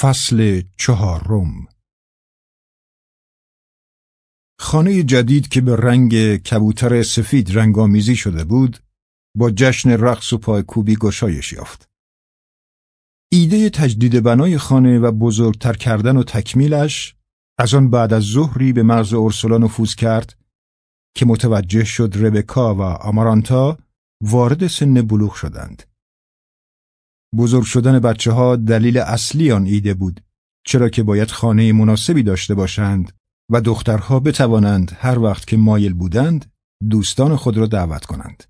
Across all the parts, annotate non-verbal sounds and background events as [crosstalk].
فصل چهارم خانه جدید که به رنگ کبوتر سفید رنگامیزی شده بود با جشن رقص و پایکوبی گشایش یافت. ایده تجدید بنای خانه و بزرگتر کردن و تکمیلش از آن بعد از ظهری به مغز اورسولا نفوذ کرد که متوجه شد ربکا و آمارانتا وارد سن بلوغ شدند. بزرگ شدن بچه ها دلیل اصلی آن ایده بود چرا که باید خانه مناسبی داشته باشند و دخترها بتوانند هر وقت که مایل بودند دوستان خود را دعوت کنند.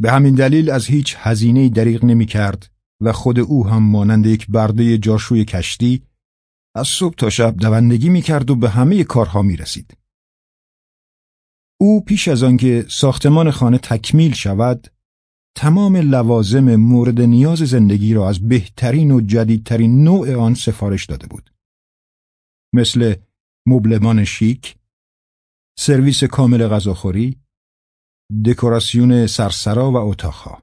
به همین دلیل از هیچ هزینه‌ای دریغ نمی کرد و خود او هم مانند یک برده جاشوی کشتی از صبح تا شب دوندگی می کرد و به همه کارها می رسید. او پیش از آنکه ساختمان خانه تکمیل شود تمام لوازم مورد نیاز زندگی را از بهترین و جدیدترین نوع آن سفارش داده بود. مثل مبلمان شیک، سرویس کامل غذاخوری، دکوراسیون سرسرا و اتاقها.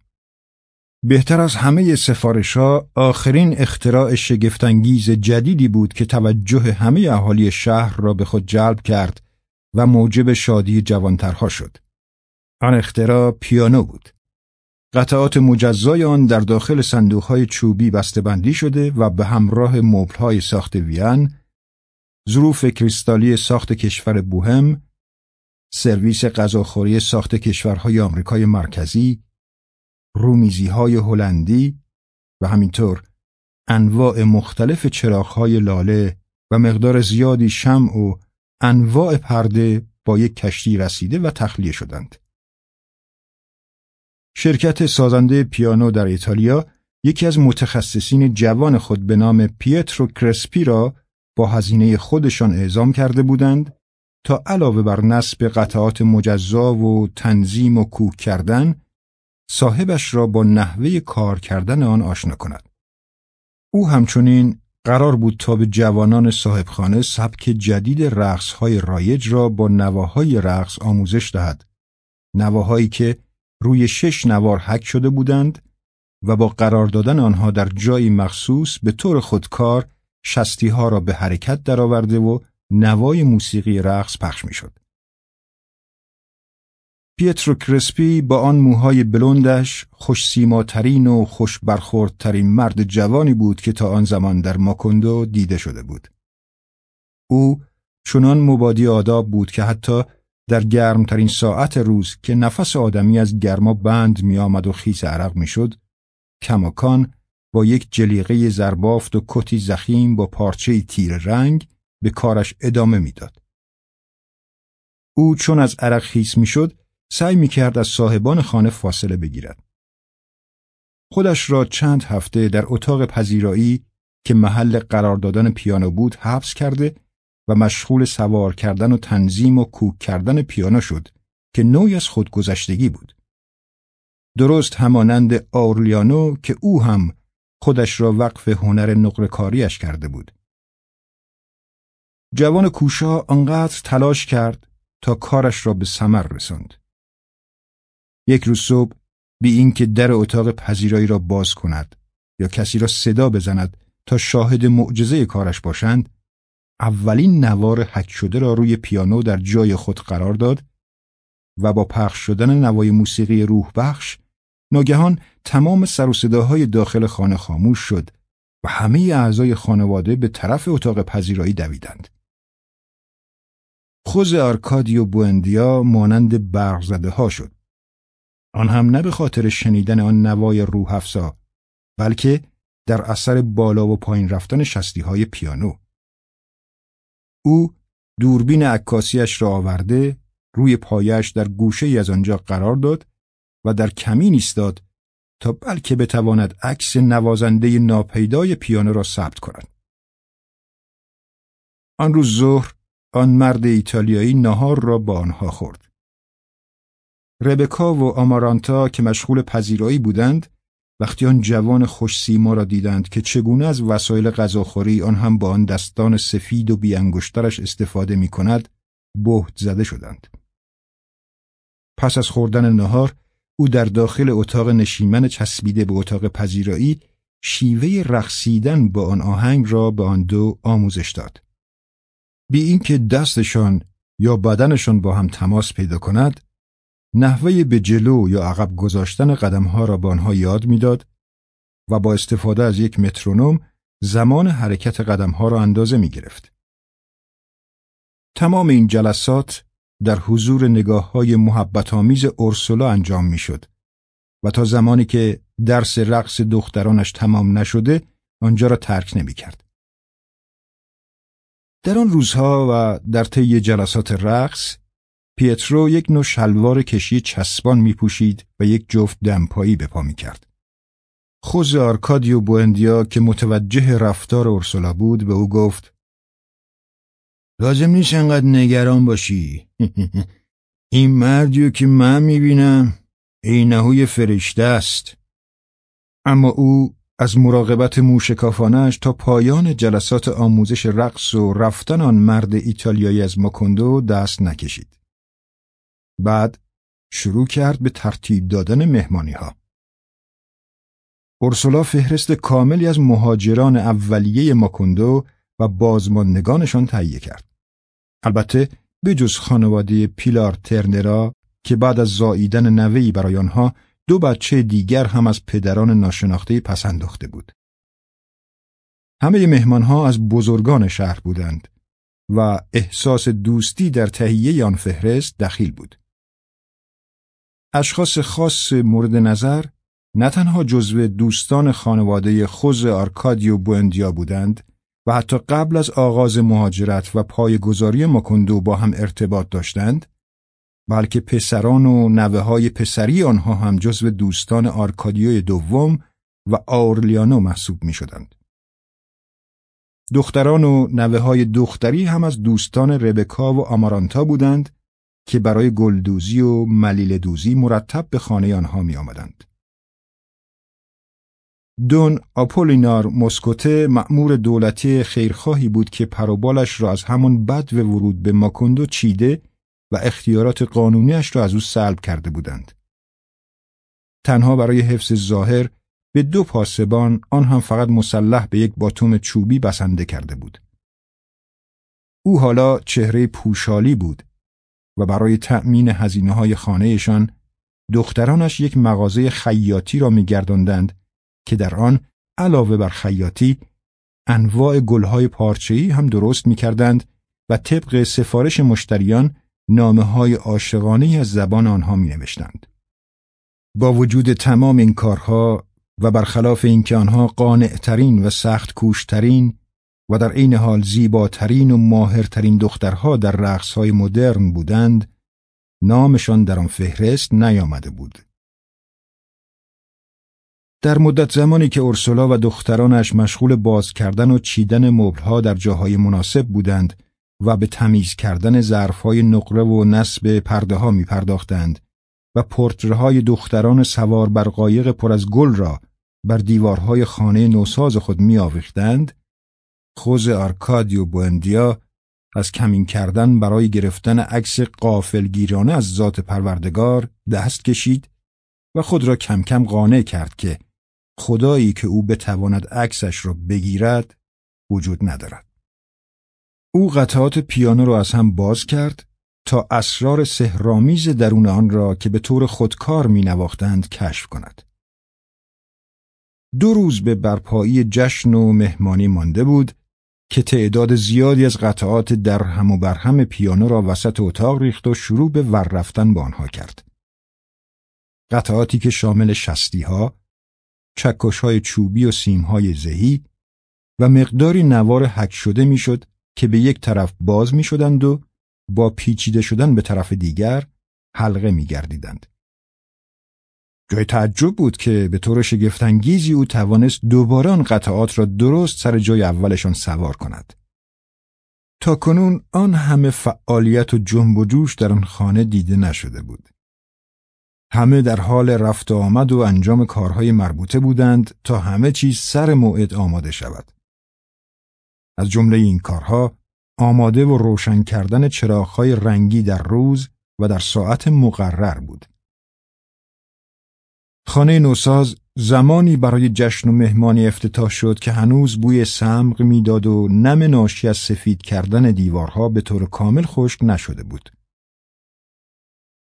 بهتر از همه سفارش ها آخرین اختراع شگفتانگیز جدیدی بود که توجه همه اهالی شهر را به خود جلب کرد و موجب شادی جوانترها شد. آن اختراع پیانو بود. قطعات مجزای آن در داخل صندوقهای چوبی بندی شده و به همراه مبلهای ساخت وین، ظروف کریستالی ساخت کشور بوهم، سرویس غذاخوری ساخت کشورهای آمریکای مرکزی، رومیزیهای هلندی و همینطور انواع مختلف چراغهای لاله و مقدار زیادی شمع و انواع پرده با یک کشتی رسیده و تخلیه شدند. شرکت سازنده پیانو در ایتالیا یکی از متخصصین جوان خود به نام پیترو کرسپی را با هزینه خودشان اعزام کرده بودند تا علاوه بر نصب قطعات مجزا و تنظیم و کوک کردن صاحبش را با نحوه کار کردن آن آشنا کند. او همچنین قرار بود تا به جوانان صاحبخانه سبک جدید رقصهای رایج را با نواهای رقص آموزش دهد. نواهایی که روی شش نوار حک شده بودند و با قرار دادن آنها در جایی مخصوص به طور خودکار شستی ها را به حرکت درآورده و نوای موسیقی رقص پخش می‌شد. پیترو کرسپی با آن موهای بلندش خوش سیماترین و خوش برخوردترین مرد جوانی بود که تا آن زمان در ماکوندو دیده شده بود. او چنان مبادی آداب بود که حتی در گرمترین ساعت روز که نفس آدمی از گرما بند می آمد و خیس عرق می شد، کماکان با یک جلیقه زربافت و کتی زخیم با پارچه تیر رنگ به کارش ادامه می‌داد. او چون از عرق خیس می‌شد سعی می کرد از صاحبان خانه فاصله بگیرد. خودش را چند هفته در اتاق پذیرایی که محل قرار دادن پیانو بود حبس کرده و مشغول سوار کردن و تنظیم و کوک کردن پیانو شد که نوعی از خودگذشتگی بود. درست همانند آورلیانو که او هم خودش را وقف هنر نقرکاریش کرده بود. جوان کوشا آنقدر تلاش کرد تا کارش را به ثمر رساند. یک روز صبح بی اینکه در اتاق پذیرایی را باز کند یا کسی را صدا بزند تا شاهد معجزه کارش باشند اولین نوار حک شده را روی پیانو در جای خود قرار داد و با پخش شدن نوای موسیقی روح بخش ناگهان تمام سر و صداهای داخل خانه خاموش شد و همه اعضای خانواده به طرف اتاق پذیرایی دویدند. خوز آرکادیو بوندیا مانند برق زده ها شد. آن هم نه به خاطر شنیدن آن نوای روح افزا بلکه در اثر بالا و پایین رفتن شستی های پیانو. او دوربین عکاسیش را آورده روی پایش در گوشه ای از آنجا قرار داد و در کمین ایستاد تا بلکه بتواند عکس نوازنده ناپیدای پیانو را ثبت کند. آن روز ظهر آن مرد ایتالیایی نهار را با آنها خورد. ربکا و آمارانتا که مشغول پذیرایی بودند وقتی آن جوان خوش سیما را دیدند که چگونه از وسایل غذاخوری آن هم با آن دستان سفید و بیانگشترش استفاده می کند بهت زده شدند. پس از خوردن نهار او در داخل اتاق نشیمن چسبیده به اتاق پذیرایی شیوه رقصیدن با آن آهنگ را به آن دو آموزش داد. بی اینکه دستشان یا بدنشان با هم تماس پیدا کند، نحوه به جلو یا عقب گذاشتن قدمها را به آنها یاد می‌داد و با استفاده از یک مترونوم زمان حرکت قدمها را اندازه می گرفت. تمام این جلسات در حضور نگاه های محبت آمیز ارسولا انجام می شد و تا زمانی که درس رقص دخترانش تمام نشده آنجا را ترک نمی کرد. در آن روزها و در طی جلسات رقص پیترو یک نوع شلوار کشی چسبان می پوشید و یک جفت دمپایی به پا می کرد. خوز آرکادیو بوندیا که متوجه رفتار ارسولا بود به او گفت لازم نیست انقدر نگران باشی [laughs] این مردیو که من می‌بینم اینهوی فرشته است اما او از مراقبت موشکافانش تا پایان جلسات آموزش رقص و رفتن آن مرد ایتالیایی از ماکوندو دست نکشید. بعد شروع کرد به ترتیب دادن مهمانی ها. اورسولا فهرست کاملی از مهاجران اولیه ماکوندو و بازماندگانشان تهیه کرد. البته بجز خانواده پیلار ترنرا که بعد از زاییدن نوهی برای آنها دو بچه دیگر هم از پدران ناشناخته پسنداخته بود. همه مهمانها از بزرگان شهر بودند و احساس دوستی در تهیه آن فهرست دخیل بود. اشخاص خاص مورد نظر نه تنها جزو دوستان خانواده خوز آرکادیو بوندیا بودند و حتی قبل از آغاز مهاجرت و پایگذاری ماکندو با هم ارتباط داشتند بلکه پسران و نوه های پسری آنها هم جزو دوستان آرکادیوی دوم و آورلیانو محسوب می شدند. دختران و نوه های دختری هم از دوستان ربکا و آمارانتا بودند که برای گلدوزی و ملیل دوزی مرتب به خانه آنها می آمدند. دون آپولینار مسکوته مأمور دولتی خیرخواهی بود که پروبالش را از همون بد و ورود به ماکندو چیده و اختیارات قانونیش را از او سلب کرده بودند. تنها برای حفظ ظاهر به دو پاسبان آن هم فقط مسلح به یک باتوم چوبی بسنده کرده بود. او حالا چهره پوشالی بود و برای تأمین هزینه های خانهشان دخترانش یک مغازه خیاطی را میگرداندند که در آن علاوه بر خیاطی انواع گلهای پارچه‌ای هم درست می‌کردند و طبق سفارش مشتریان نامه های عاشقانه از زبان آنها می نوشتند. با وجود تمام این کارها و برخلاف اینکه آنها قانعترین و سخت کوشترین و در عین حال زیباترین و ماهرترین دخترها در رقصهای مدرن بودند نامشان در آن فهرست نیامده بود. در مدت زمانی که اورسولا و دخترانش مشغول باز کردن و چیدن مبلها در جاهای مناسب بودند و به تمیز کردن ظرفهای نقره و نصب پرده ها می پرداختند و پورترهای دختران سوار بر قایق پر از گل را بر دیوارهای خانه نوساز خود می آویختند خوز آرکادیو بوندیا از کمین کردن برای گرفتن عکس قافلگیرانه از ذات پروردگار دست کشید و خود را کم کم قانع کرد که خدایی که او بتواند عکسش را بگیرد وجود ندارد. او قطعات پیانو را از هم باز کرد تا اسرار سهرامیز درون آن را که به طور خودکار می نواختند کشف کند. دو روز به برپایی جشن و مهمانی مانده بود که تعداد زیادی از قطعات در هم و برهم پیانو را وسط اتاق ریخت و شروع به ور رفتن با آنها کرد. قطعاتی که شامل شستی ها، چکش های چوبی و سیم های زهی و مقداری نوار حک شده می‌شد که به یک طرف باز می شدند و با پیچیده شدن به طرف دیگر حلقه می گردیدند. جای تعجب بود که به طور شگفتانگیزی او توانست دوباره آن قطعات را درست سر جای اولشان سوار کند. تا کنون آن همه فعالیت و جنب و جوش در آن خانه دیده نشده بود. همه در حال رفت و آمد و انجام کارهای مربوطه بودند تا همه چیز سر موعد آماده شود. از جمله این کارها آماده و روشن کردن چراغهای رنگی در روز و در ساعت مقرر بود. خانه نوساز زمانی برای جشن و مهمانی افتتاح شد که هنوز بوی سمق می‌داد و نم ناشی از سفید کردن دیوارها به طور کامل خشک نشده بود.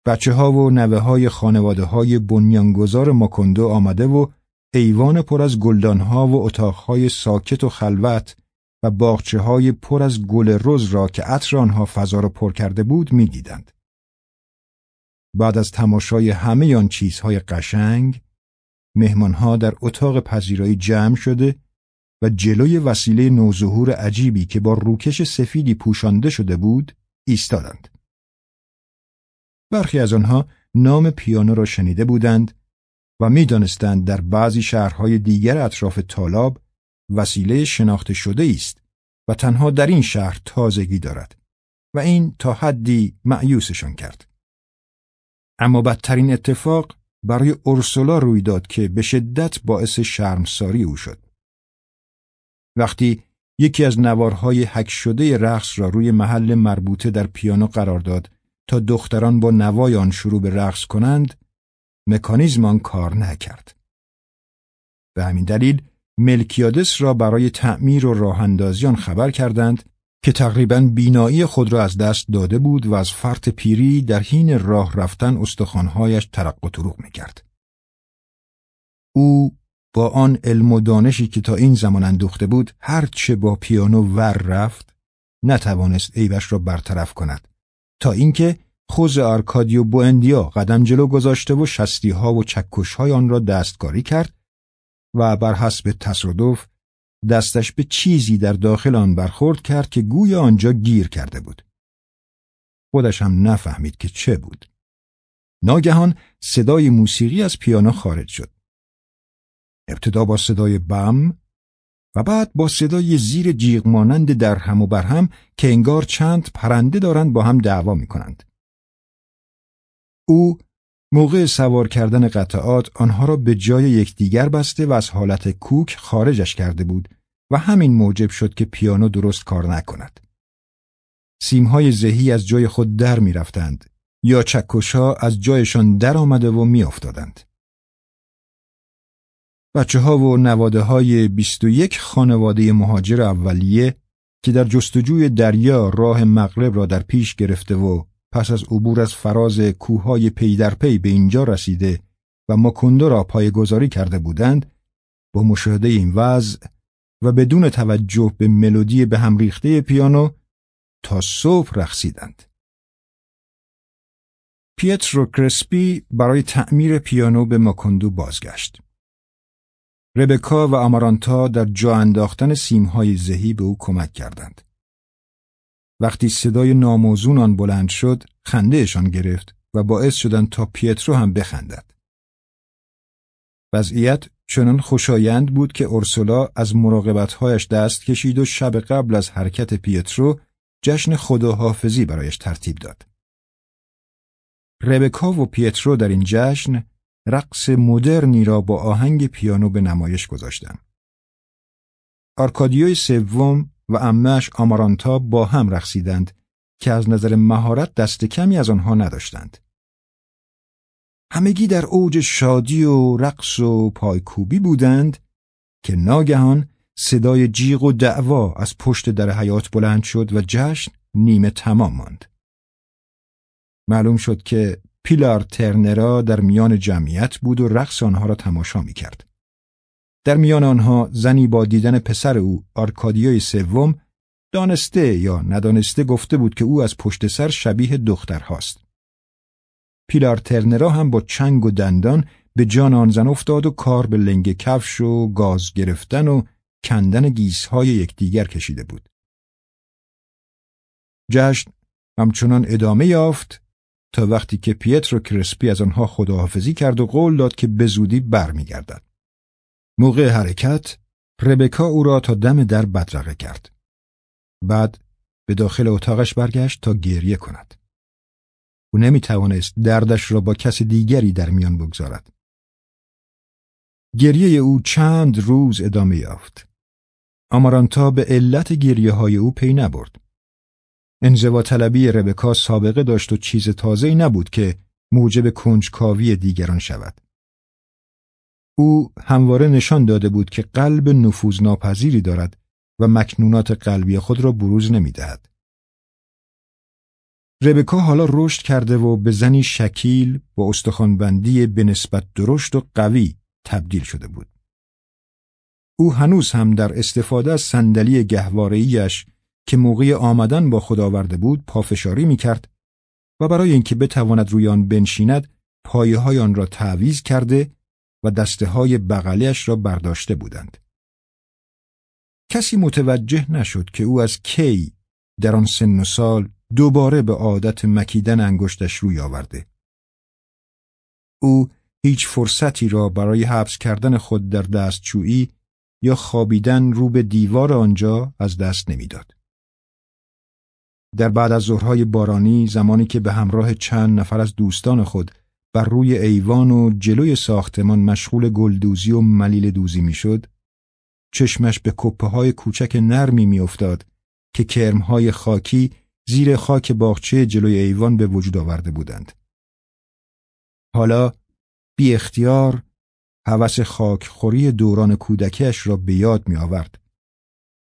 بچه ها و نوه های خانواده های بنیانگذار ماکندو آمده و ایوان پر از گلدانها و اتاقهای ساکت و خلوت و باغچه های پر از گل رز را که عطر آنها فضا را پر کرده بود می‌دیدند. بعد از تماشای همه آن چیزهای قشنگ، مهمانها در اتاق پذیرایی جمع شده و جلوی وسیله نوظهور عجیبی که با روکش سفیدی پوشانده شده بود، ایستادند. برخی از آنها نام پیانو را شنیده بودند و می‌دانستند در بعضی شهرهای دیگر اطراف تالاب وسیله شناخته شده است و تنها در این شهر تازگی دارد و این تا حدی معیوسشان کرد. اما بدترین اتفاق برای اورسولا روی داد که به شدت باعث شرمساری او شد. وقتی یکی از نوارهای حک شده رقص را روی محل مربوطه در پیانو قرار داد تا دختران با نوای آن شروع به رقص کنند، مکانیزم آن کار نکرد. به همین دلیل ملکیادس را برای تعمیر و راه آن خبر کردند که تقریبا بینایی خود را از دست داده بود و از فرط پیری در حین راه رفتن استخوانهایش ترق و تروق می‌کرد. او با آن علم و دانشی که تا این زمان اندوخته بود هرچه با پیانو ور رفت نتوانست عیبش را برطرف کند تا اینکه خوز آرکادیو بوندیا قدم جلو گذاشته و شستی ها و چکش های آن را دستکاری کرد و بر حسب تصادف دستش به چیزی در داخل آن برخورد کرد که گوی آنجا گیر کرده بود. خودش هم نفهمید که چه بود. ناگهان صدای موسیقی از پیانو خارج شد. ابتدا با صدای بم و بعد با صدای زیر جیغ مانند در هم و بر هم که انگار چند پرنده دارند با هم دعوا می کنند. او موقع سوار کردن قطعات آنها را به جای یکدیگر بسته و از حالت کوک خارجش کرده بود و همین موجب شد که پیانو درست کار نکند. سیمهای زهی از جای خود در می رفتند یا چکشها از جایشان در آمده و می افتادند. بچه ها و نواده های 21 خانواده مهاجر اولیه که در جستجوی دریا راه مغرب را در پیش گرفته و پس از عبور از فراز کوههای پی در پی به اینجا رسیده و ماکوندو را پایگذاری کرده بودند با مشاهده این وضع و بدون توجه به ملودی به هم ریخته پیانو تا صبح رقصیدند. پیترو کرسپی برای تعمیر پیانو به ماکوندو بازگشت. ربکا و آمارانتا در جا انداختن سیمهای زهی به او کمک کردند. وقتی صدای ناموزون آن بلند شد خندهشان گرفت و باعث شدند تا پیترو هم بخندد. وضعیت چنان خوشایند بود که اورسولا از مراقبتهایش دست کشید و شب قبل از حرکت پیترو جشن خداحافظی برایش ترتیب داد. ربکا و پیترو در این جشن رقص مدرنی را با آهنگ پیانو به نمایش گذاشتند. آرکادیوی سوم و امش آمارانتا با هم رقصیدند که از نظر مهارت دست کمی از آنها نداشتند. همگی در اوج شادی و رقص و پایکوبی بودند که ناگهان صدای جیغ و دعوا از پشت در حیات بلند شد و جشن نیمه تمام ماند. معلوم شد که پیلار ترنرا در میان جمعیت بود و رقص آنها را تماشا می کرد. در میان آنها زنی با دیدن پسر او آرکادیوی سوم دانسته یا ندانسته گفته بود که او از پشت سر شبیه دختر هاست. پیلار ترنرا هم با چنگ و دندان به جان آن زن افتاد و کار به لنگ کفش و گاز گرفتن و کندن گیسهای یکدیگر کشیده بود. جشن همچنان ادامه یافت تا وقتی که پیترو کرسپی از آنها خداحافظی کرد و قول داد که به زودی برمیگردد. موقع حرکت ربکا او را تا دم در بدرقه کرد. بعد به داخل اتاقش برگشت تا گریه کند. او نمی توانست دردش را با کس دیگری در میان بگذارد. گریه او چند روز ادامه یافت. آمارانتا به علت گریه های او پی نبرد. انزوا طلبی ربکا سابقه داشت و چیز تازه‌ای نبود که موجب کنجکاوی دیگران شود. او همواره نشان داده بود که قلب نفوذناپذیری دارد و مکنونات قلبی خود را بروز نمی دهد. ربکا حالا رشد کرده و به زنی شکیل با استخوانبندی به نسبت درشت و قوی تبدیل شده بود. او هنوز هم در استفاده از صندلی گهواره‌ایش که موقع آمدن با خود آورده بود پافشاری می کرد و برای اینکه بتواند روی آن بنشیند پایه های آن را تعویز کرده و دسته های بغلیش را برداشته بودند. کسی متوجه نشد که او از کی در آن سن و سال دوباره به عادت مکیدن انگشتش روی آورده. او هیچ فرصتی را برای حبس کردن خود در دستچویی یا خوابیدن رو به دیوار آنجا از دست نمی‌داد. در بعد از ظهرهای بارانی زمانی که به همراه چند نفر از دوستان خود بر روی ایوان و جلوی ساختمان مشغول گلدوزی و ملیل دوزی می‌شد، چشمش به کپه های کوچک نرمی میافتاد که کرمهای خاکی زیر خاک باغچه جلوی ایوان به وجود آورده بودند. حالا بی اختیار هوس خاکخوری دوران کودکش را به یاد می آورد.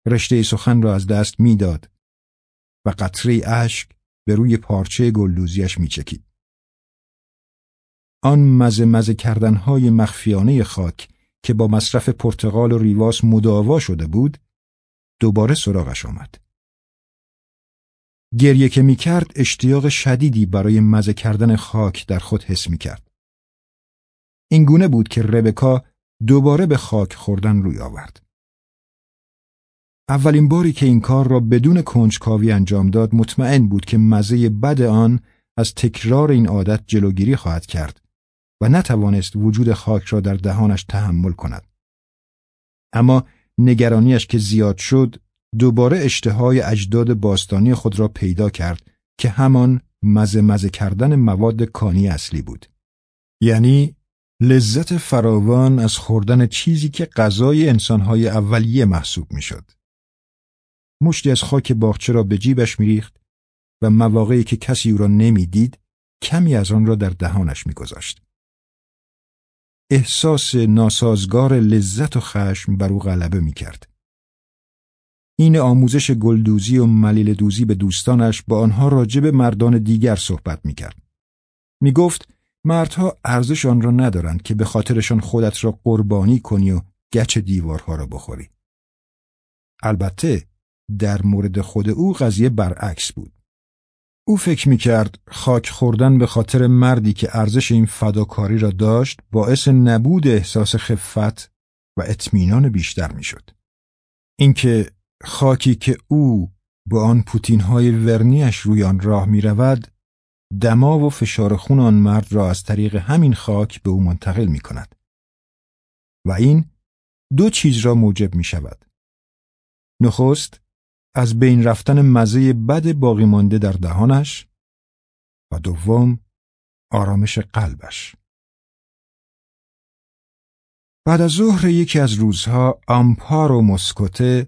رشته سخن را از دست می‌داد و قطره اشک به روی پارچه گلدوزیش می چکید. آن مزه مزه کردنهای مخفیانه خاک که با مصرف پرتقال و ریواس مداوا شده بود دوباره سراغش آمد. گریه که می کرد اشتیاق شدیدی برای مزه کردن خاک در خود حس می کرد. این گونه بود که ربکا دوباره به خاک خوردن روی آورد. اولین باری که این کار را بدون کنجکاوی انجام داد مطمئن بود که مزه بد آن از تکرار این عادت جلوگیری خواهد کرد و نتوانست وجود خاک را در دهانش تحمل کند. اما نگرانیش که زیاد شد دوباره اشتهای اجداد باستانی خود را پیدا کرد که همان مزه مزه کردن مواد کانی اصلی بود. یعنی لذت فراوان از خوردن چیزی که غذای انسانهای اولیه محسوب می‌شد. مشتی از خاک باغچه را به جیبش میریخت و مواقعی که کسی او را نمی‌دید کمی از آن را در دهانش میگذاشت. احساس ناسازگار لذت و خشم بر او غلبه می‌کرد. این آموزش گلدوزی و ملیل دوزی به دوستانش با آنها راجع به مردان دیگر صحبت می‌کرد. می‌گفت مردها ارزش آن را ندارند که به خاطرشان خودت را قربانی کنی و گچ دیوارها را بخوری. البته در مورد خود او قضیه برعکس بود. او فکر می کرد خاک خوردن به خاطر مردی که ارزش این فداکاری را داشت باعث نبود احساس خفت و اطمینان بیشتر می شد. اینکه خاکی که او با آن پوتین های ورنیش روی آن راه می رود دما و فشار خون آن مرد را از طریق همین خاک به او منتقل می کند. و این دو چیز را موجب می شود. نخست از بین رفتن مزه بد باقی مانده در دهانش و دوم آرامش قلبش. بعد از ظهر یکی از روزها آمپار و مسکوته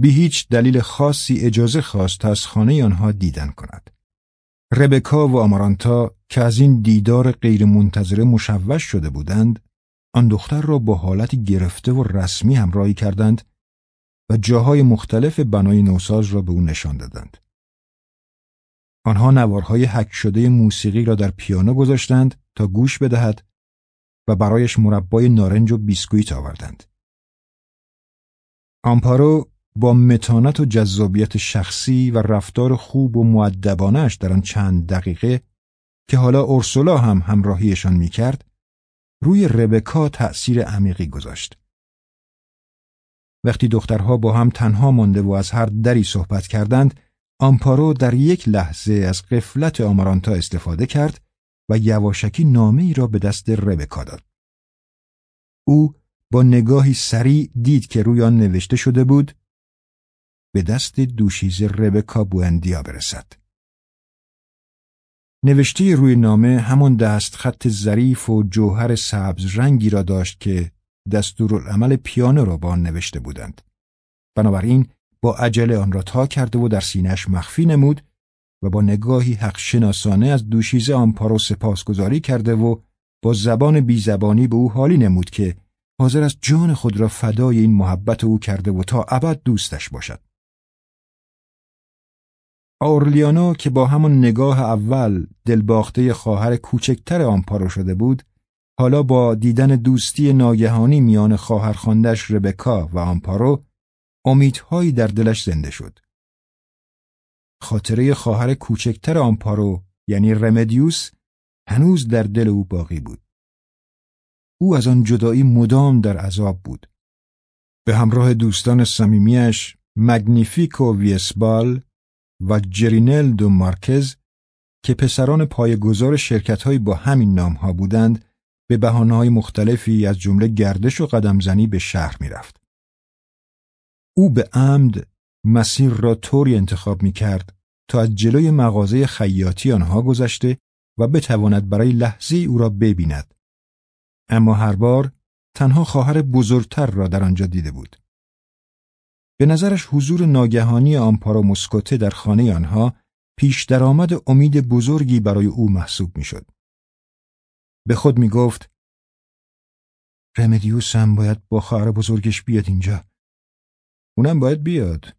بی هیچ دلیل خاصی اجازه خواست تا از خانه آنها دیدن کند. ربکا و آمارانتا که از این دیدار غیرمنتظره مشوش شده بودند، آن دختر را با حالتی گرفته و رسمی همراهی کردند و جاهای مختلف بنای نوساز را به او نشان دادند. آنها نوارهای حک شده موسیقی را در پیانو گذاشتند تا گوش بدهد و برایش مربای نارنج و بیسکویت آوردند. آمپارو با متانت و جذابیت شخصی و رفتار خوب و معدبانش در آن چند دقیقه که حالا اورسولا هم همراهیشان می‌کرد روی ربکا تأثیر عمیقی گذاشت. وقتی دخترها با هم تنها مانده و از هر دری صحبت کردند آمپارو در یک لحظه از قفلت آمارانتا استفاده کرد و یواشکی نامه ای را به دست ربکا داد. او با نگاهی سریع دید که روی آن نوشته شده بود به دست دوشیز ربکا بوندیا برسد. نوشته روی نامه همان دست خط ظریف و جوهر سبز رنگی را داشت که دستورالعمل پیانو را با آن نوشته بودند. بنابراین با عجله آن را تا کرده و در سینهش مخفی نمود و با نگاهی حق شناسانه از دوشیزه آمپارو سپاسگزاری کرده و با زبان بیزبانی به او حالی نمود که حاضر است جان خود را فدای این محبت او کرده و تا ابد دوستش باشد. آورلیانو که با همان نگاه اول دلباخته خواهر کوچکتر آمپارو شده بود، حالا با دیدن دوستی ناگهانی میان خواهر خاندش ربکا و آمپارو امیدهایی در دلش زنده شد. خاطره خواهر کوچکتر آمپارو یعنی رمدیوس هنوز در دل او باقی بود. او از آن جدایی مدام در عذاب بود. به همراه دوستان صمیمیش مگنیفیکو ویسبال و جرینل دو مارکز که پسران پایگزار شرکتهایی با همین نامها بودند به بهانه‌های مختلفی از جمله گردش و قدمزنی به شهر می‌رفت. او به عمد مسیر را طوری انتخاب می کرد تا از جلوی مغازه خیاطی آنها گذشته و بتواند برای لحظه او را ببیند. اما هر بار تنها خواهر بزرگتر را در آنجا دیده بود. به نظرش حضور ناگهانی آمپارا مسکوته در خانه آنها پیش درآمد امید بزرگی برای او محسوب می‌شد. به خود می گفت رمدیوس هم باید با خواهر بزرگش بیاد اینجا. اونم باید بیاد.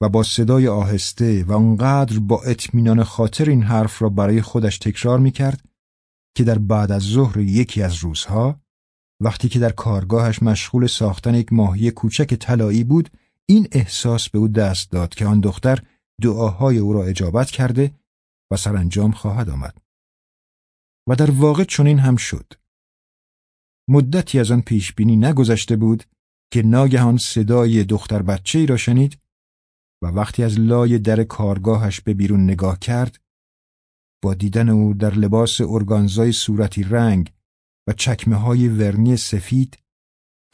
و با صدای آهسته و آنقدر با اطمینان خاطر این حرف را برای خودش تکرار می کرد که در بعد از ظهر یکی از روزها وقتی که در کارگاهش مشغول ساختن یک ماهی کوچک طلایی بود این احساس به او دست داد که آن دختر دعاهای او را اجابت کرده و سرانجام خواهد آمد و در واقع چنین هم شد مدتی از آن پیش بینی نگذشته بود که ناگهان صدای دختر بچه ای را شنید و وقتی از لای در کارگاهش به بیرون نگاه کرد با دیدن او در لباس ارگانزای صورتی رنگ و چکمه های ورنی سفید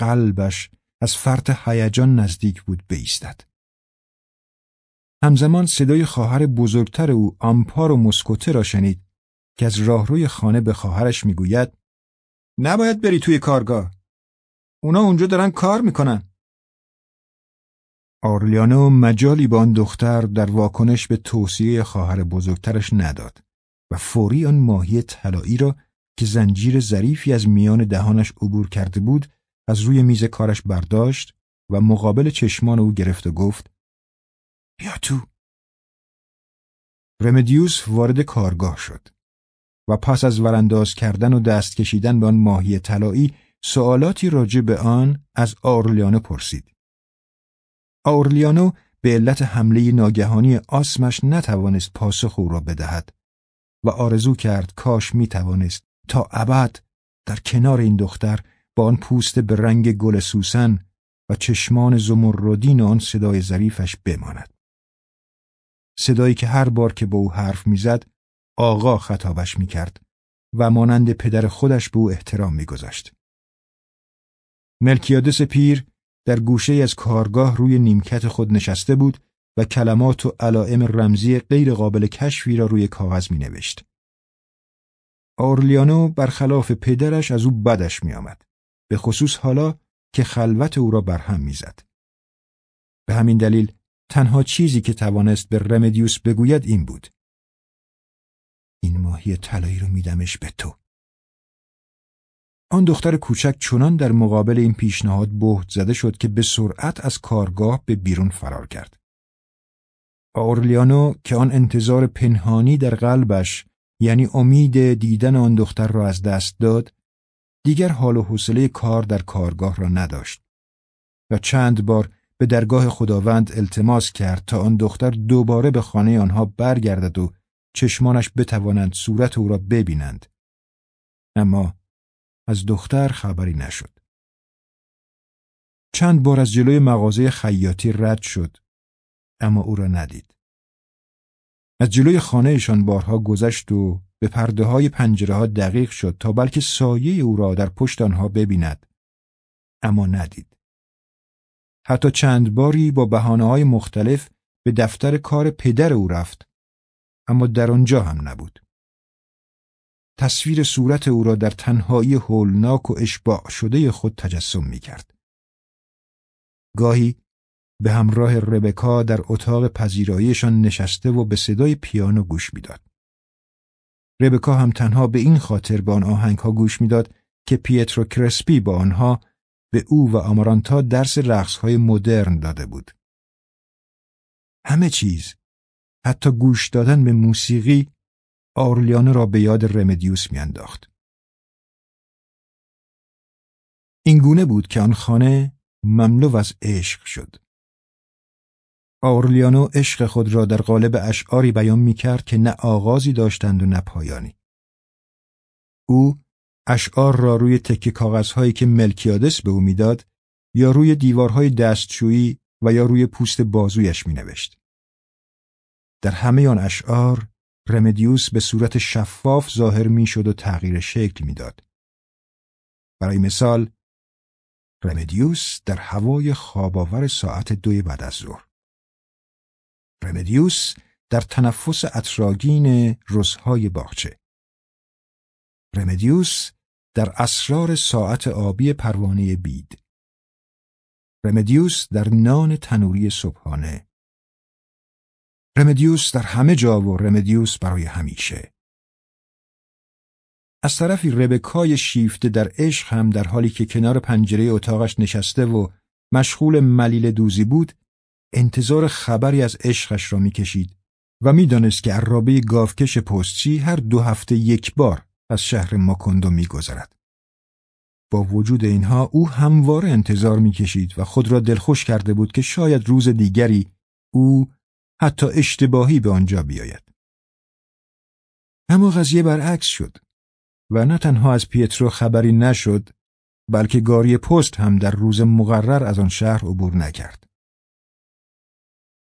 قلبش از فرط هیجان نزدیک بود بیستد. همزمان صدای خواهر بزرگتر او آمپار و مسکوته را شنید که از راهروی خانه به خواهرش می‌گوید نباید بری توی کارگاه. اونا اونجا دارن کار می‌کنن. آرلیانو مجالی با آن دختر در واکنش به توصیه خواهر بزرگترش نداد و فوری آن ماهی طلایی را که زنجیر ظریفی از میان دهانش عبور کرده بود از روی میز کارش برداشت و مقابل چشمان او گرفت و گفت بیا تو رمدیوس وارد کارگاه شد و پس از ورانداز کردن و دست کشیدن به آن ماهی طلایی سوالاتی راجع به آن از آرلیانو پرسید آورلیانو به علت حمله ناگهانی آسمش نتوانست پاسخ او را بدهد و آرزو کرد کاش می توانست تا ابد در کنار این دختر با آن پوست به رنگ گل سوسن و چشمان زمردین آن صدای ظریفش بماند. صدایی که هر بار که به او حرف می‌زد آقا خطابش می‌کرد و مانند پدر خودش به او احترام میگذاشت. ملکیادس پیر در گوشه از کارگاه روی نیمکت خود نشسته بود و کلمات و علائم رمزی غیر قابل کشفی را روی کاغذ می نوشت. آرلیانو برخلاف پدرش از او بدش می آمد. به خصوص حالا که خلوت او را برهم می‌زد. به همین دلیل تنها چیزی که توانست به رمدیوس بگوید این بود. این ماهی طلایی رو میدمش به تو. آن دختر کوچک چنان در مقابل این پیشنهاد بهت زده شد که به سرعت از کارگاه به بیرون فرار کرد. اورلیانو که آن انتظار پنهانی در قلبش یعنی امید دیدن آن دختر را از دست داد دیگر حال و حوصله کار در کارگاه را نداشت و چند بار به درگاه خداوند التماس کرد تا آن دختر دوباره به خانه آنها برگردد و چشمانش بتوانند صورت او را ببینند. اما از دختر خبری نشد. چند بار از جلوی مغازه خیاطی رد شد اما او را ندید. از جلوی خانهشان بارها گذشت و به پرده های پنجره ها دقیق شد تا بلکه سایه او را در پشت آنها ببیند اما ندید. حتی چند باری با بحانه های مختلف به دفتر کار پدر او رفت اما در آنجا هم نبود تصویر صورت او را در تنهایی هولناک و اشباع شده خود تجسم می کرد. گاهی به همراه ربکا در اتاق پذیراییشان نشسته و به صدای پیانو گوش می‌داد. ربکا هم تنها به این خاطر به آن آهنگ ها گوش می‌داد که پیترو کرسپی با آنها به او و آمارانتا درس رقصهای مدرن داده بود. همه چیز، حتی گوش دادن به موسیقی، آرلیانو را به یاد رمدیوس میانداخت. این گونه بود که آن خانه مملو از عشق شد. آورلیانو عشق خود را در قالب اشعاری بیان می کرد که نه آغازی داشتند و نه پایانی. او اشعار را روی تکه کاغذهایی که ملکیادس به او می‌داد یا روی دیوارهای دستشویی و یا روی پوست بازویش می نوشت. در همه آن اشعار رمدیوس به صورت شفاف ظاهر می شد و تغییر شکل می‌داد. برای مثال رمدیوس در هوای خواباور ساعت دوی بعد از ظهر. رمدیوس در تنفس اطراگین روزهای باغچه. رمدیوس در اسرار ساعت آبی پروانه بید. رمدیوس در نان تنوری صبحانه. رمدیوس در همه جا و رمدیوس برای همیشه از طرفی ربکای شیفته در عشق هم در حالی که کنار پنجره اتاقش نشسته و مشغول ملیل دوزی بود انتظار خبری از عشقش را می‌کشید و می‌دانست که عرابه گاوکش پستچی هر دو هفته یک بار از شهر ماکندو میگذرد. با وجود اینها او همواره انتظار می‌کشید و خود را دلخوش کرده بود که شاید روز دیگری او حتی اشتباهی به آنجا بیاید. اما قضیه برعکس شد و نه تنها از پیترو خبری نشد بلکه گاری پست هم در روز مقرر از آن شهر عبور نکرد.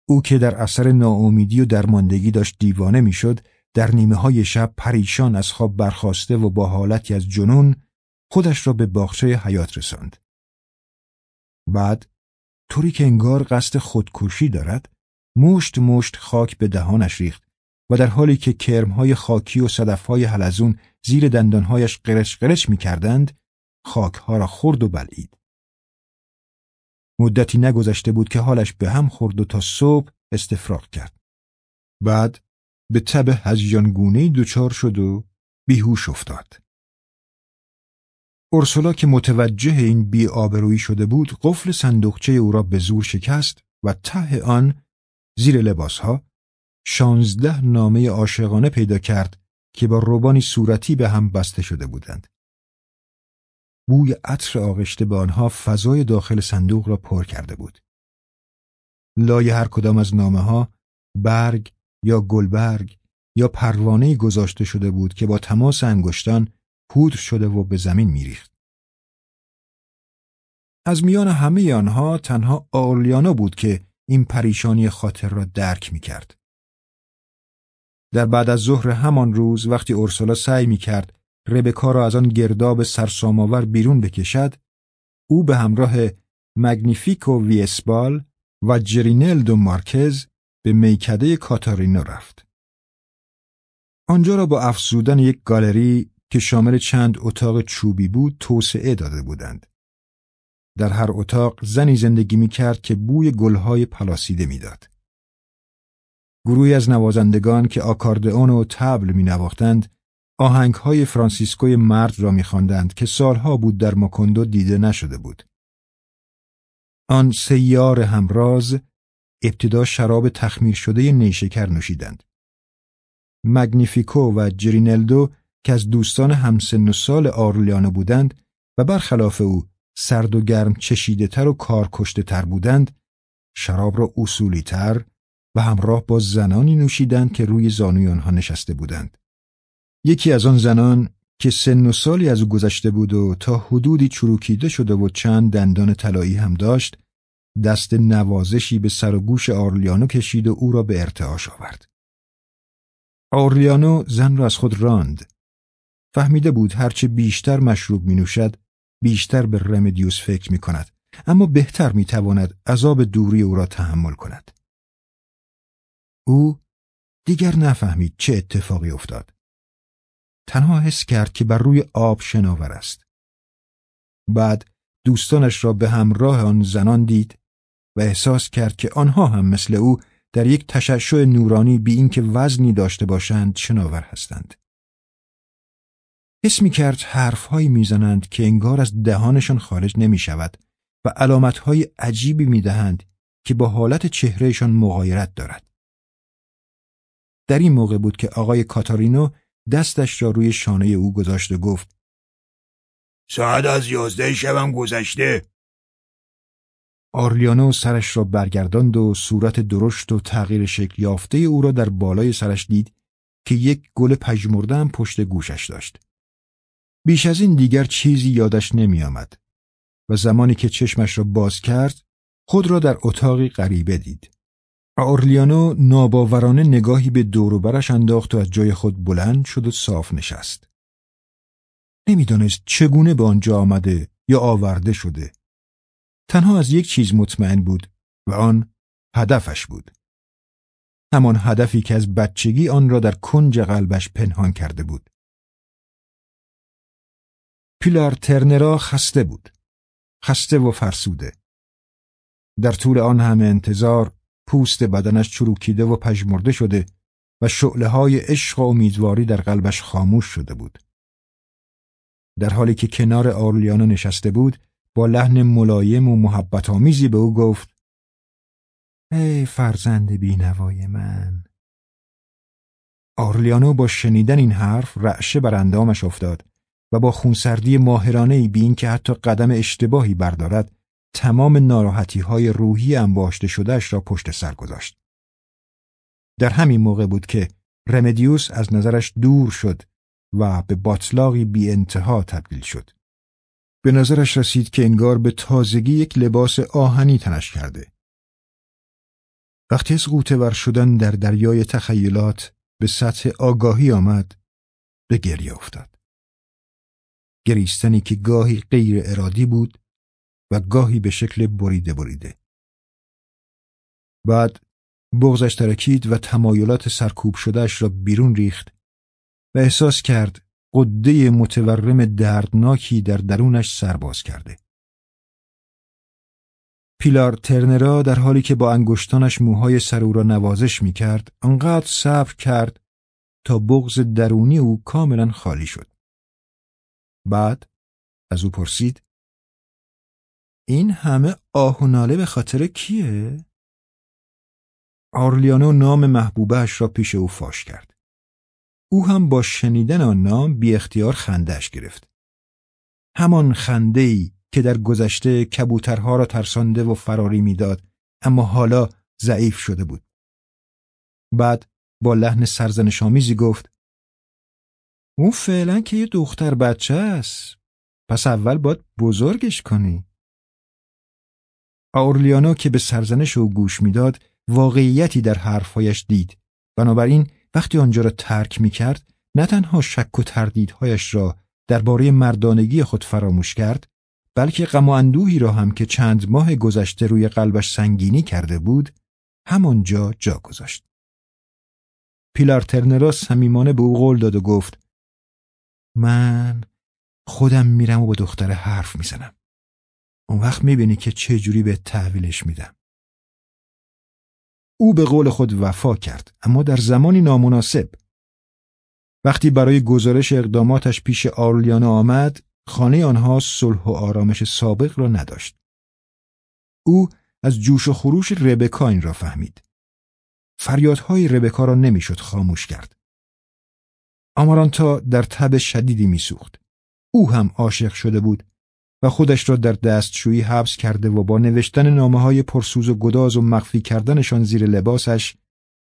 او که در اثر ناامیدی و درماندگی داشت دیوانه می‌شد در نیمه های شب پریشان از خواب برخواسته و با حالتی از جنون خودش را به باغچه حیات رساند. بعد طوری که انگار قصد خودکشی دارد مشت مشت خاک به دهانش ریخت و در حالی که کرمهای خاکی و صدفهای حلزون زیر دندانهایش قرش قرش می کردند خاکها را خورد و بلعید. مدتی نگذشته بود که حالش به هم خورد و تا صبح استفراغ کرد. بعد به تب هزیانگونه دچار شد و بیهوش افتاد. اورسولا که متوجه این بی شده بود قفل صندوقچه او را به زور شکست و ته آن زیر لباسها شانزده نامه عاشقانه پیدا کرد که با روبانی صورتی به هم بسته شده بودند. بوی عطر آغشته به آنها فضای داخل صندوق را پر کرده بود. لای هر کدام از نامه ها برگ یا گلبرگ یا پروانه گذاشته شده بود که با تماس انگشتان پودر شده و به زمین میریخت. از میان همه آنها تنها آرلیانا بود که این پریشانی خاطر را درک می کرد. در بعد از ظهر همان روز وقتی اورسولا سعی می کرد ربکا را از آن گرداب سرسامآور بیرون بکشد او به همراه مگنیفیکو ویسبال و جرینلدو مارکز به میکده کاتارینا رفت. آنجا را با افزودن یک گالری که شامل چند اتاق چوبی بود توسعه داده بودند. در هر اتاق زنی زندگی می کرد که بوی گلهای پلاسیده می‌داد. گروهی از نوازندگان که آکاردئون و تبل می نواختند آهنگهای فرانسیسکوی مرد را میخواندند که سالها بود در ماکندو دیده نشده بود. آن سیار همراز ابتدا شراب تخمیر شده نیشکر نوشیدند. مگنیفیکو و جرینلدو که از دوستان همسن و سال آرلیانو بودند و برخلاف او سرد و گرم چشیده تر و کارکشته تر بودند، شراب را اصولی تر و همراه با زنانی نوشیدند که روی زانوی آنها نشسته بودند. یکی از آن زنان که سن و سالی از او گذشته بود و تا حدودی چروکیده شده و چند دندان طلایی هم داشت دست نوازشی به سر و گوش آرلیانو کشید و او را به ارتعاش آورد. آرلیانو زن را از خود راند. فهمیده بود هرچه بیشتر مشروب می نوشد بیشتر به رمدیوس فکر می کند اما بهتر می تواند عذاب دوری او را تحمل کند. او دیگر نفهمید چه اتفاقی افتاد. تنها حس کرد که بر روی آب شناور است. بعد دوستانش را به همراه آن زنان دید و احساس کرد که آنها هم مثل او در یک تشعشع نورانی بی اینکه وزنی داشته باشند شناور هستند. حس می کرد حرفهایی می‌زنند که انگار از دهانشان خارج نمی شود و علامتهای عجیبی می دهند که با حالت چهرهشان مغایرت دارد. در این موقع بود که آقای کاتارینو دستش را روی شانه او گذاشت و گفت ساعت از یازده شبم گذشته آرلیانو سرش را برگرداند و صورت درشت و تغییر شکل یافته او را در بالای سرش دید که یک گل پژمرده هم پشت گوشش داشت. بیش از این دیگر چیزی یادش نمی آمد و زمانی که چشمش را باز کرد خود را در اتاقی غریبه دید. اورلیانو ناباورانه نگاهی به دور برش انداخت و از جای خود بلند شد و صاف نشست. نمی‌دانست چگونه به آنجا آمده یا آورده شده. تنها از یک چیز مطمئن بود و آن هدفش بود. همان هدفی که از بچگی آن را در کنج قلبش پنهان کرده بود. پیلار ترنرا خسته بود. خسته و فرسوده. در طول آن همه انتظار پوست بدنش چروکیده و پژمرده شده و شعله های عشق و امیدواری در قلبش خاموش شده بود. در حالی که کنار آرلیانو نشسته بود با لحن ملایم و محبت آمیزی به او گفت ای فرزند بینوای من آرلیانو با شنیدن این حرف رعشه بر اندامش افتاد و با خونسردی ماهرانه بین که حتی قدم اشتباهی بردارد تمام ناراحتی های روحی انباشته شدهش را پشت سر گذاشت. در همین موقع بود که رمدیوس از نظرش دور شد و به باطلاقی بی انتها تبدیل شد. به نظرش رسید که انگار به تازگی یک لباس آهنی تنش کرده. وقتی از قوطه ور شدن در دریای تخیلات به سطح آگاهی آمد به گریه افتاد. گریستنی که گاهی غیر ارادی بود و گاهی به شکل بریده بریده. بعد بغزش ترکید و تمایلات سرکوب شدهش را بیرون ریخت و احساس کرد قده متورم دردناکی در درونش سرباز کرده. پیلار ترنرا در حالی که با انگشتانش موهای سر او را نوازش می کرد انقدر صبر کرد تا بغز درونی او کاملا خالی شد. بعد از او پرسید این همه آه به خاطر کیه؟ آرلیانو نام محبوبهش را پیش او فاش کرد. او هم با شنیدن آن نام بی اختیار خندهش گرفت. همان خنده ای که در گذشته کبوترها را ترسانده و فراری می‌داد اما حالا ضعیف شده بود. بعد با لحن سرزنشآمیزی گفت او فعلا که یه دختر بچه است پس اول باید بزرگش کنی. آورلیانو که به سرزنش او گوش می‌داد واقعیتی در حرفهایش دید بنابراین وقتی آنجا را ترک می کرد نه تنها شک و تردیدهایش را درباره مردانگی خود فراموش کرد بلکه غم و اندوهی را هم که چند ماه گذشته روی قلبش سنگینی کرده بود همانجا جا گذاشت. پیلار ترنرا صمیمانه به او قول داد و گفت من خودم میرم و با دختر حرف می‌زنم. اون وقت می‌بینی که چه جوری به تحویلش میدم. او به قول خود وفا کرد اما در زمانی نامناسب. وقتی برای گزارش اقداماتش پیش آرلیانا آمد خانه آنها صلح و آرامش سابق را نداشت. او از جوش و خروش ربکا این را فهمید. فریادهای ربکا را نمی‌شد خاموش کرد. آمارانتا در تب شدیدی میسوخت. او هم عاشق شده بود و خودش را در دستشویی حبس کرده و با نوشتن نامه های پرسوز و گداز و مخفی کردنشان زیر لباسش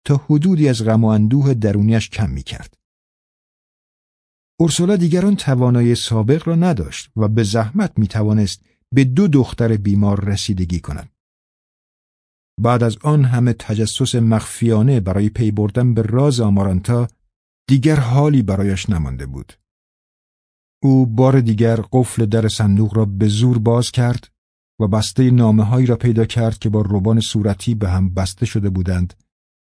تا حدودی از غم و اندوه درونیش کم می کرد. اورسولا دیگران توانایی سابق را نداشت و به زحمت می توانست به دو دختر بیمار رسیدگی کند. بعد از آن همه تجسس مخفیانه برای پی بردن به راز آمارانتا دیگر حالی برایش نمانده بود. او بار دیگر قفل در صندوق را به زور باز کرد و بسته نامه هایی را پیدا کرد که با روبان صورتی به هم بسته شده بودند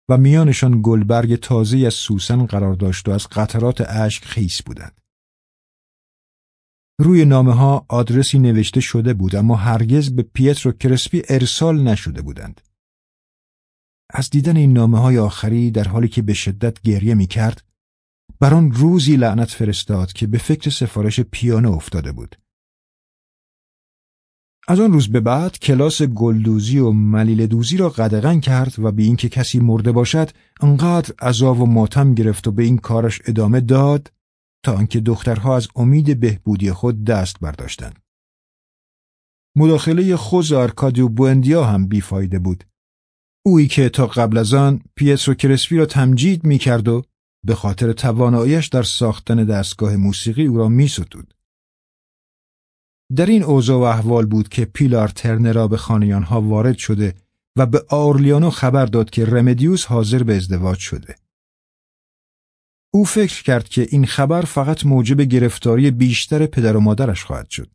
و میانشان گلبرگ تازه از سوسن قرار داشت و از قطرات اشک خیس بودند. روی نامه ها آدرسی نوشته شده بود اما هرگز به پیترو کرسپی ارسال نشده بودند. از دیدن این نامه های آخری در حالی که به شدت گریه می کرد بر آن روزی لعنت فرستاد که به فکر سفارش پیانو افتاده بود. از آن روز به بعد کلاس گلدوزی و ملیل دوزی را قدغن کرد و به اینکه کسی مرده باشد انقدر عذاب و ماتم گرفت و به این کارش ادامه داد تا آنکه دخترها از امید بهبودی خود دست برداشتند. مداخله خوز آرکادیو بوندیا هم بیفایده بود. اویی که تا قبل از آن پیترو کرسپی را تمجید می کرد و به خاطر تواناییش در ساختن دستگاه موسیقی او را می ستود. در این اوضاع و احوال بود که پیلار ترنرا به خانه آنها وارد شده و به آرلیانو خبر داد که رمدیوس حاضر به ازدواج شده. او فکر کرد که این خبر فقط موجب گرفتاری بیشتر پدر و مادرش خواهد شد.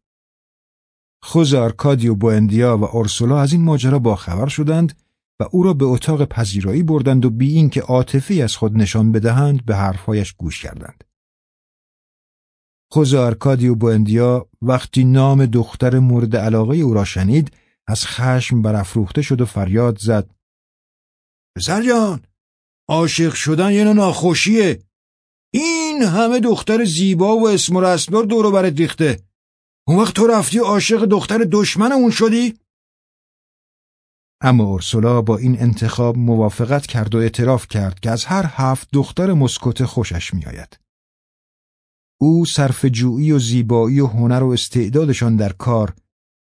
خوزه آرکادیو بوندیا و اورسولا از این ماجرا باخبر شدند و او را به اتاق پذیرایی بردند و بی اینکه عاطفه‌ای از خود نشان بدهند به حرفهایش گوش کردند. خوزه آرکادیو بوندیا وقتی نام دختر مورد علاقه او را شنید از خشم برافروخته شد و فریاد زد پسر جان عاشق شدن یه ناخوشیه این همه دختر زیبا و اسم و رسمدار دورو برت ریخته اون وقت تو رفتی عاشق دختر دشمن اون شدی؟ اما اورسولا با این انتخاب موافقت کرد و اعتراف کرد که از هر هفت دختر مسکوت خوشش میآید. او صرف جویی و زیبایی و هنر و استعدادشان در کار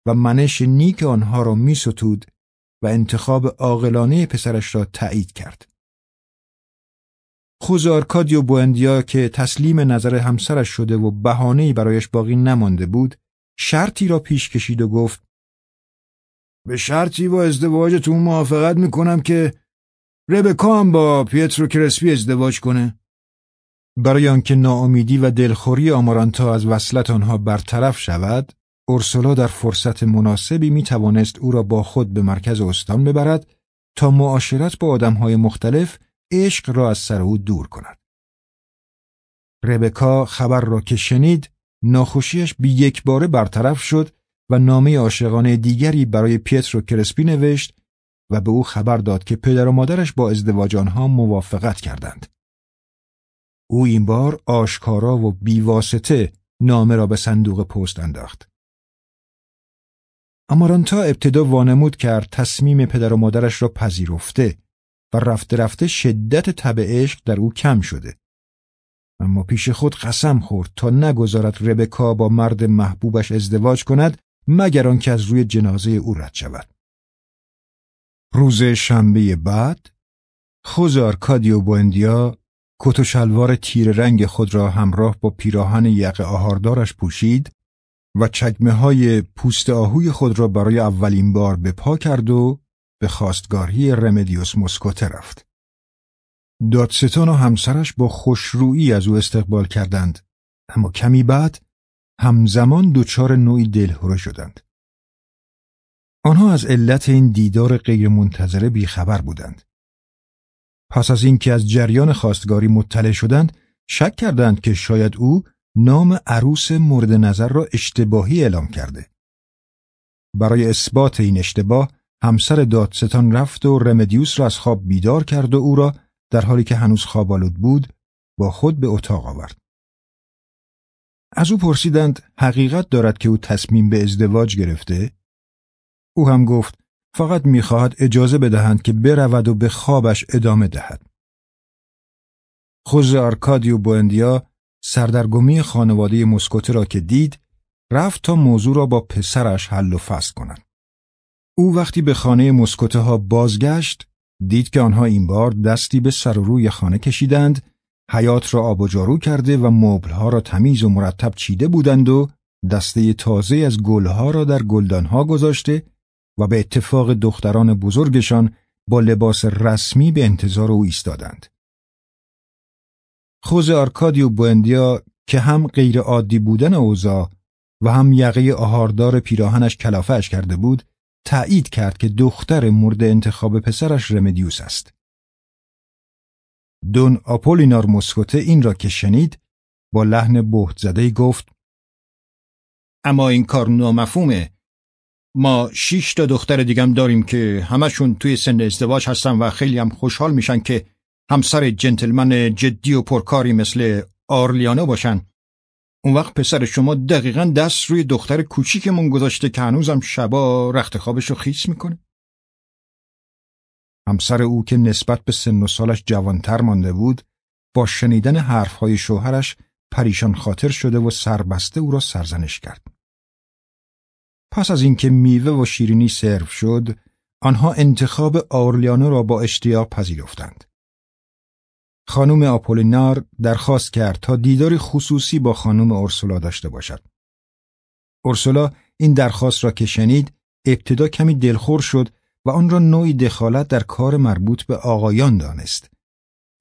و منش نیک آنها را می ستود و انتخاب عاقلانه پسرش را تایید کرد. خوزارکادیو بوندیا که تسلیم نظر همسرش شده و بهانه‌ای برایش باقی نمانده بود، شرطی را پیش کشید و گفت به شرطی با ازدواجتون موافقت می‌کنم که ربکا هم با پیترو کرسپی ازدواج کنه. برای آنکه ناامیدی و دلخوری آمارانتا از وصلت آنها برطرف شود، اورسولا در فرصت مناسبی می توانست او را با خود به مرکز استان ببرد تا معاشرت با آدمهای مختلف عشق را از سر او دور کند. ربکا خبر را که شنید ناخوشیش بی یک باره برطرف شد و نامه عاشقانه دیگری برای پیترو کرسپی نوشت و به او خبر داد که پدر و مادرش با ازدواج آنها موافقت کردند. او این بار آشکارا و بیواسطه نامه را به صندوق پست انداخت. امارانتا ابتدا وانمود کرد تصمیم پدر و مادرش را پذیرفته و رفته رفته شدت تب عشق در او کم شده. اما پیش خود قسم خورد تا نگذارد ربکا با مرد محبوبش ازدواج کند مگر آنکه از روی جنازه او رد شود. روز شنبه بعد خوزار کادیو بوندیا کت و شلوار تیر رنگ خود را همراه با پیراهن یقه آهاردارش پوشید و چکمه های پوست آهوی خود را برای اولین بار به پا کرد و به خواستگاهی رمدیوس مسکوته رفت. دادستان و همسرش با خوشرویی از او استقبال کردند اما کمی بعد همزمان دچار نوعی دلهوره شدند. آنها از علت این دیدار غیرمنتظره بیخبر بودند. پس از اینکه از جریان خواستگاری مطلع شدند شک کردند که شاید او نام عروس مورد نظر را اشتباهی اعلام کرده. برای اثبات این اشتباه همسر دادستان رفت و رمدیوس را از خواب بیدار کرد و او را در حالی که هنوز خواب آلود بود با خود به اتاق آورد. از او پرسیدند حقیقت دارد که او تصمیم به ازدواج گرفته؟ او هم گفت فقط می‌خواهد اجازه بدهند که برود و به خوابش ادامه دهد. خوز آرکادیو بوندیا سردرگمی خانواده مسکوته را که دید رفت تا موضوع را با پسرش حل و فصل کند. او وقتی به خانه مسکوته ها بازگشت دید که آنها این بار دستی به سر و روی خانه کشیدند حیات را آب و جارو کرده و مبلها را تمیز و مرتب چیده بودند و دسته تازه از گلها را در گلدانها گذاشته و به اتفاق دختران بزرگشان با لباس رسمی به انتظار او ایستادند. خوز آرکادیو بوندیا که هم غیر عادی بودن اوزا و هم یقه آهاردار پیراهنش کلافهش کرده بود تایید کرد که دختر مورد انتخاب پسرش رمدیوس است. دون آپولینار مسکوته این را که شنید با لحن بهت زده گفت اما این کار نامفهومه. ما شیش تا دختر دیگم داریم که همشون توی سن ازدواج هستن و خیلی هم خوشحال میشن که همسر جنتلمن جدی و پرکاری مثل آرلیانو باشن. اون وقت پسر شما دقیقا دست روی دختر کوچیکمون گذاشته که هنوزم شبا رخت خوابش رو خیس می‌کنه. همسر او که نسبت به سن و سالش جوانتر مانده بود با شنیدن حرفهای شوهرش پریشان خاطر شده و سربسته او را سرزنش کرد. پس از اینکه میوه و شیرینی سرو شد، آنها انتخاب آورلیانو را با اشتیاق پذیرفتند. خانم آپولینار درخواست کرد تا دیداری خصوصی با خانم اورسولا داشته باشد. اورسولا این درخواست را که شنید ابتدا کمی دلخور شد و آن را نوعی دخالت در کار مربوط به آقایان دانست.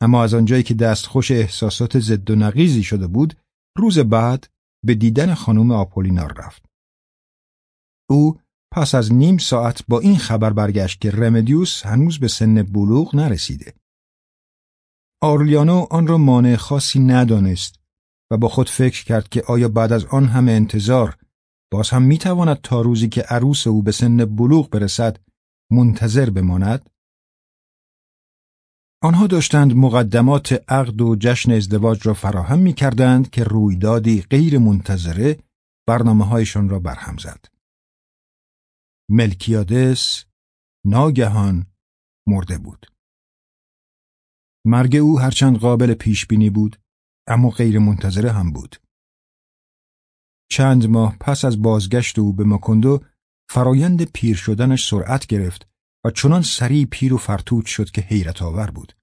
اما از آنجایی که دستخوش احساسات ضد و نقیزی شده بود، روز بعد به دیدن خانم آپولینار رفت. او پس از نیم ساعت با این خبر برگشت که رمدیوس هنوز به سن بلوغ نرسیده. آرلیانو آن را مانع خاصی ندانست و با خود فکر کرد که آیا بعد از آن همه انتظار باز هم می‌تواند تا روزی که عروس او به سن بلوغ برسد منتظر بماند؟ آنها داشتند مقدمات عقد و جشن ازدواج را فراهم می کردند که رویدادی غیر منتظره برنامه هایشان را برهم زد. ملکیادس ناگهان مرده بود. مرگ او هرچند قابل پیش بینی بود اما غیر منتظره هم بود. چند ماه پس از بازگشت او به ماکندو فرایند پیر شدنش سرعت گرفت و چنان سریع پیر و فرتوت شد که حیرت آور بود.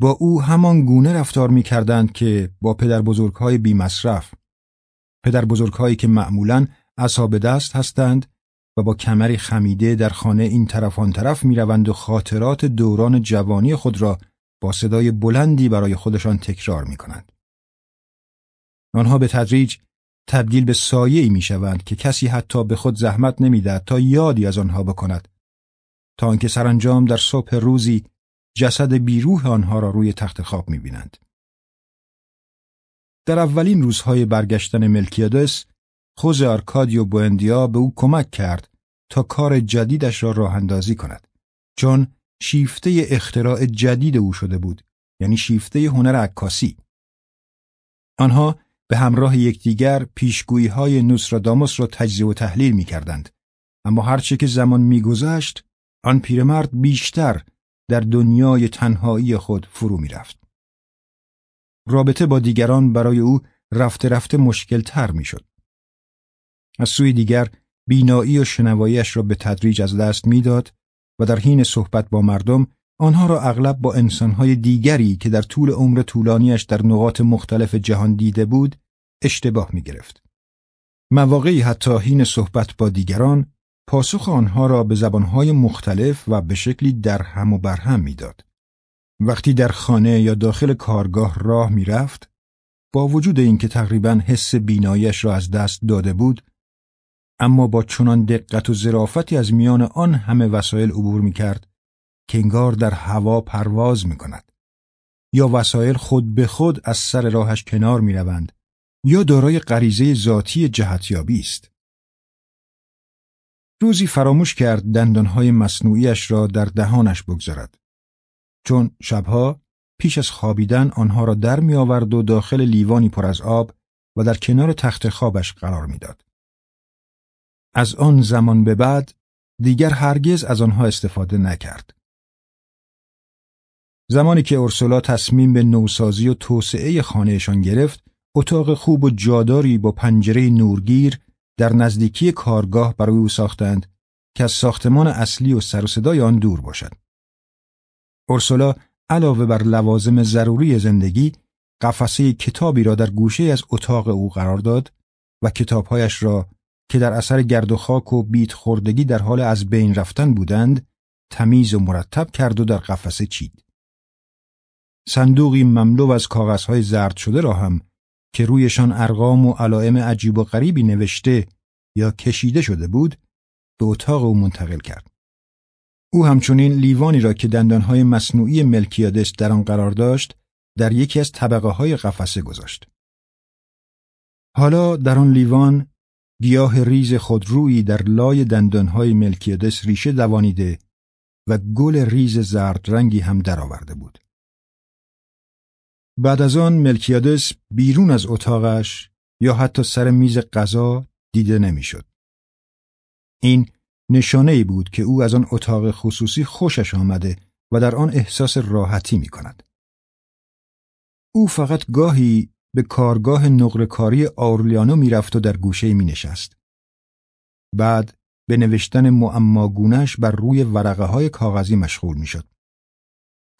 با او همان گونه رفتار می کردند که با پدر بزرگهای بی مصرف، پدر بزرگهایی که معمولاً اصاب دست هستند و با کمری خمیده در خانه این طرف آن طرف می روند و خاطرات دوران جوانی خود را با صدای بلندی برای خودشان تکرار می کنند. آنها به تدریج تبدیل به سایه ای می شوند که کسی حتی به خود زحمت نمی‌دهد تا یادی از آنها بکند. تا آنکه سرانجام در صبح روزی جسد بیروح آنها را روی تخت خواب می بینند. در اولین روزهای برگشتن ملکیادس خوز آرکادیو بوندیا به او کمک کرد تا کار جدیدش را راه اندازی کند. چون شیفته اختراع جدید او شده بود یعنی شیفته هنر عکاسی. آنها به همراه یکدیگر پیشگویی های نوستراداموس را تجزیه و تحلیل می کردند. اما هرچه که زمان میگذشت آن پیرمرد بیشتر در دنیای تنهایی خود فرو می رفت. رابطه با دیگران برای او رفته رفته مشکل تر می شد. از سوی دیگر بینایی و شنواییش را به تدریج از دست می‌داد و در حین صحبت با مردم آنها را اغلب با انسانهای دیگری که در طول عمر طولانیش در نقاط مختلف جهان دیده بود اشتباه می گرفت. مواقعی حتی حین صحبت با دیگران پاسخ آنها را به زبانهای مختلف و به شکلی در هم و برهم می‌داد. وقتی در خانه یا داخل کارگاه راه می‌رفت، با وجود اینکه تقریبا حس بینایش را از دست داده بود، اما با چنان دقت و ظرافتی از میان آن همه وسایل عبور می کرد که انگار در هوا پرواز می کند. یا وسایل خود به خود از سر راهش کنار می روند یا دارای غریزه ذاتی جهتیابی است. روزی فراموش کرد دندانهای مصنوعیش را در دهانش بگذارد. چون شبها پیش از خوابیدن آنها را در می آورد و داخل لیوانی پر از آب و در کنار تخت خوابش قرار می‌داد. از آن زمان به بعد دیگر هرگز از آنها استفاده نکرد. زمانی که اورسولا تصمیم به نوسازی و توسعه خانهشان گرفت، اتاق خوب و جاداری با پنجره نورگیر در نزدیکی کارگاه برای او ساختند که از ساختمان اصلی و سر و صدای آن دور باشد. اورسولا علاوه بر لوازم ضروری زندگی قفسه کتابی را در گوشه از اتاق او قرار داد و کتابهایش را که در اثر گرد و خاک و بیت خوردگی در حال از بین رفتن بودند تمیز و مرتب کرد و در قفسه چید. صندوقی مملو از کاغذهای زرد شده را هم که رویشان ارقام و علائم عجیب و غریبی نوشته یا کشیده شده بود به اتاق او منتقل کرد. او همچنین لیوانی را که دندانهای مصنوعی ملکیادس در آن قرار داشت در یکی از طبقه های قفسه گذاشت. حالا در آن لیوان گیاه ریز خودرویی در لای دندانهای ملکیادس ریشه دوانیده و گل ریز زرد رنگی هم درآورده بود. بعد از آن ملکیادس بیرون از اتاقش یا حتی سر میز غذا دیده نمی‌شد. این نشانه ای بود که او از آن اتاق خصوصی خوشش آمده و در آن احساس راحتی می کند. او فقط گاهی به کارگاه نقرکاری آرلیانو می‌رفت و در گوشه می نشست. بعد به نوشتن معماگونش بر روی ورقه های کاغذی مشغول می شد.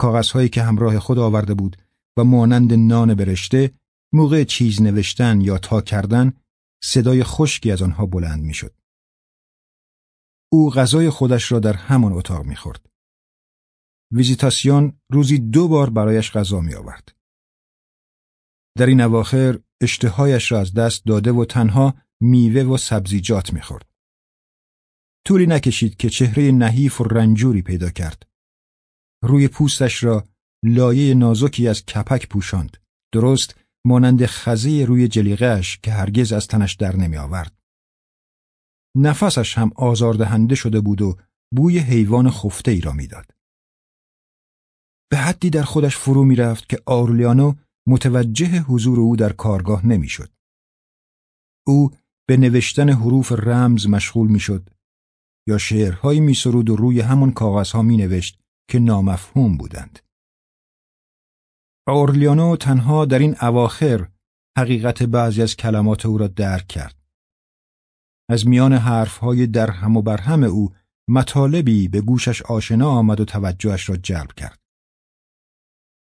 کاغذهایی که همراه خود آورده بود و مانند نان برشته موقع چیز نوشتن یا تا کردن صدای خشکی از آنها بلند می شد. او غذای خودش را در همان اتاق می خورد. ویزیتاسیون روزی دو بار برایش غذا می آورد. در این اواخر اشتهایش را از دست داده و تنها میوه و سبزیجات می خورد. طولی نکشید که چهره نحیف و رنجوری پیدا کرد. روی پوستش را لایه نازکی از کپک پوشاند. درست مانند خزه روی جلیقهش که هرگز از تنش در نمی آورد. نفسش هم آزاردهنده شده بود و بوی حیوان خفته ای را می‌داد. به حدی در خودش فرو می رفت که آرلیانو متوجه حضور او در کارگاه نمی‌شد. او به نوشتن حروف رمز مشغول می‌شد یا شعرهایی می سرود و روی همون کاغذها می نوشت که نامفهوم بودند. اورلیانو تنها در این اواخر حقیقت بعضی از کلمات او را درک کرد. از میان حرفهای در هم و برهم او مطالبی به گوشش آشنا آمد و توجهش را جلب کرد.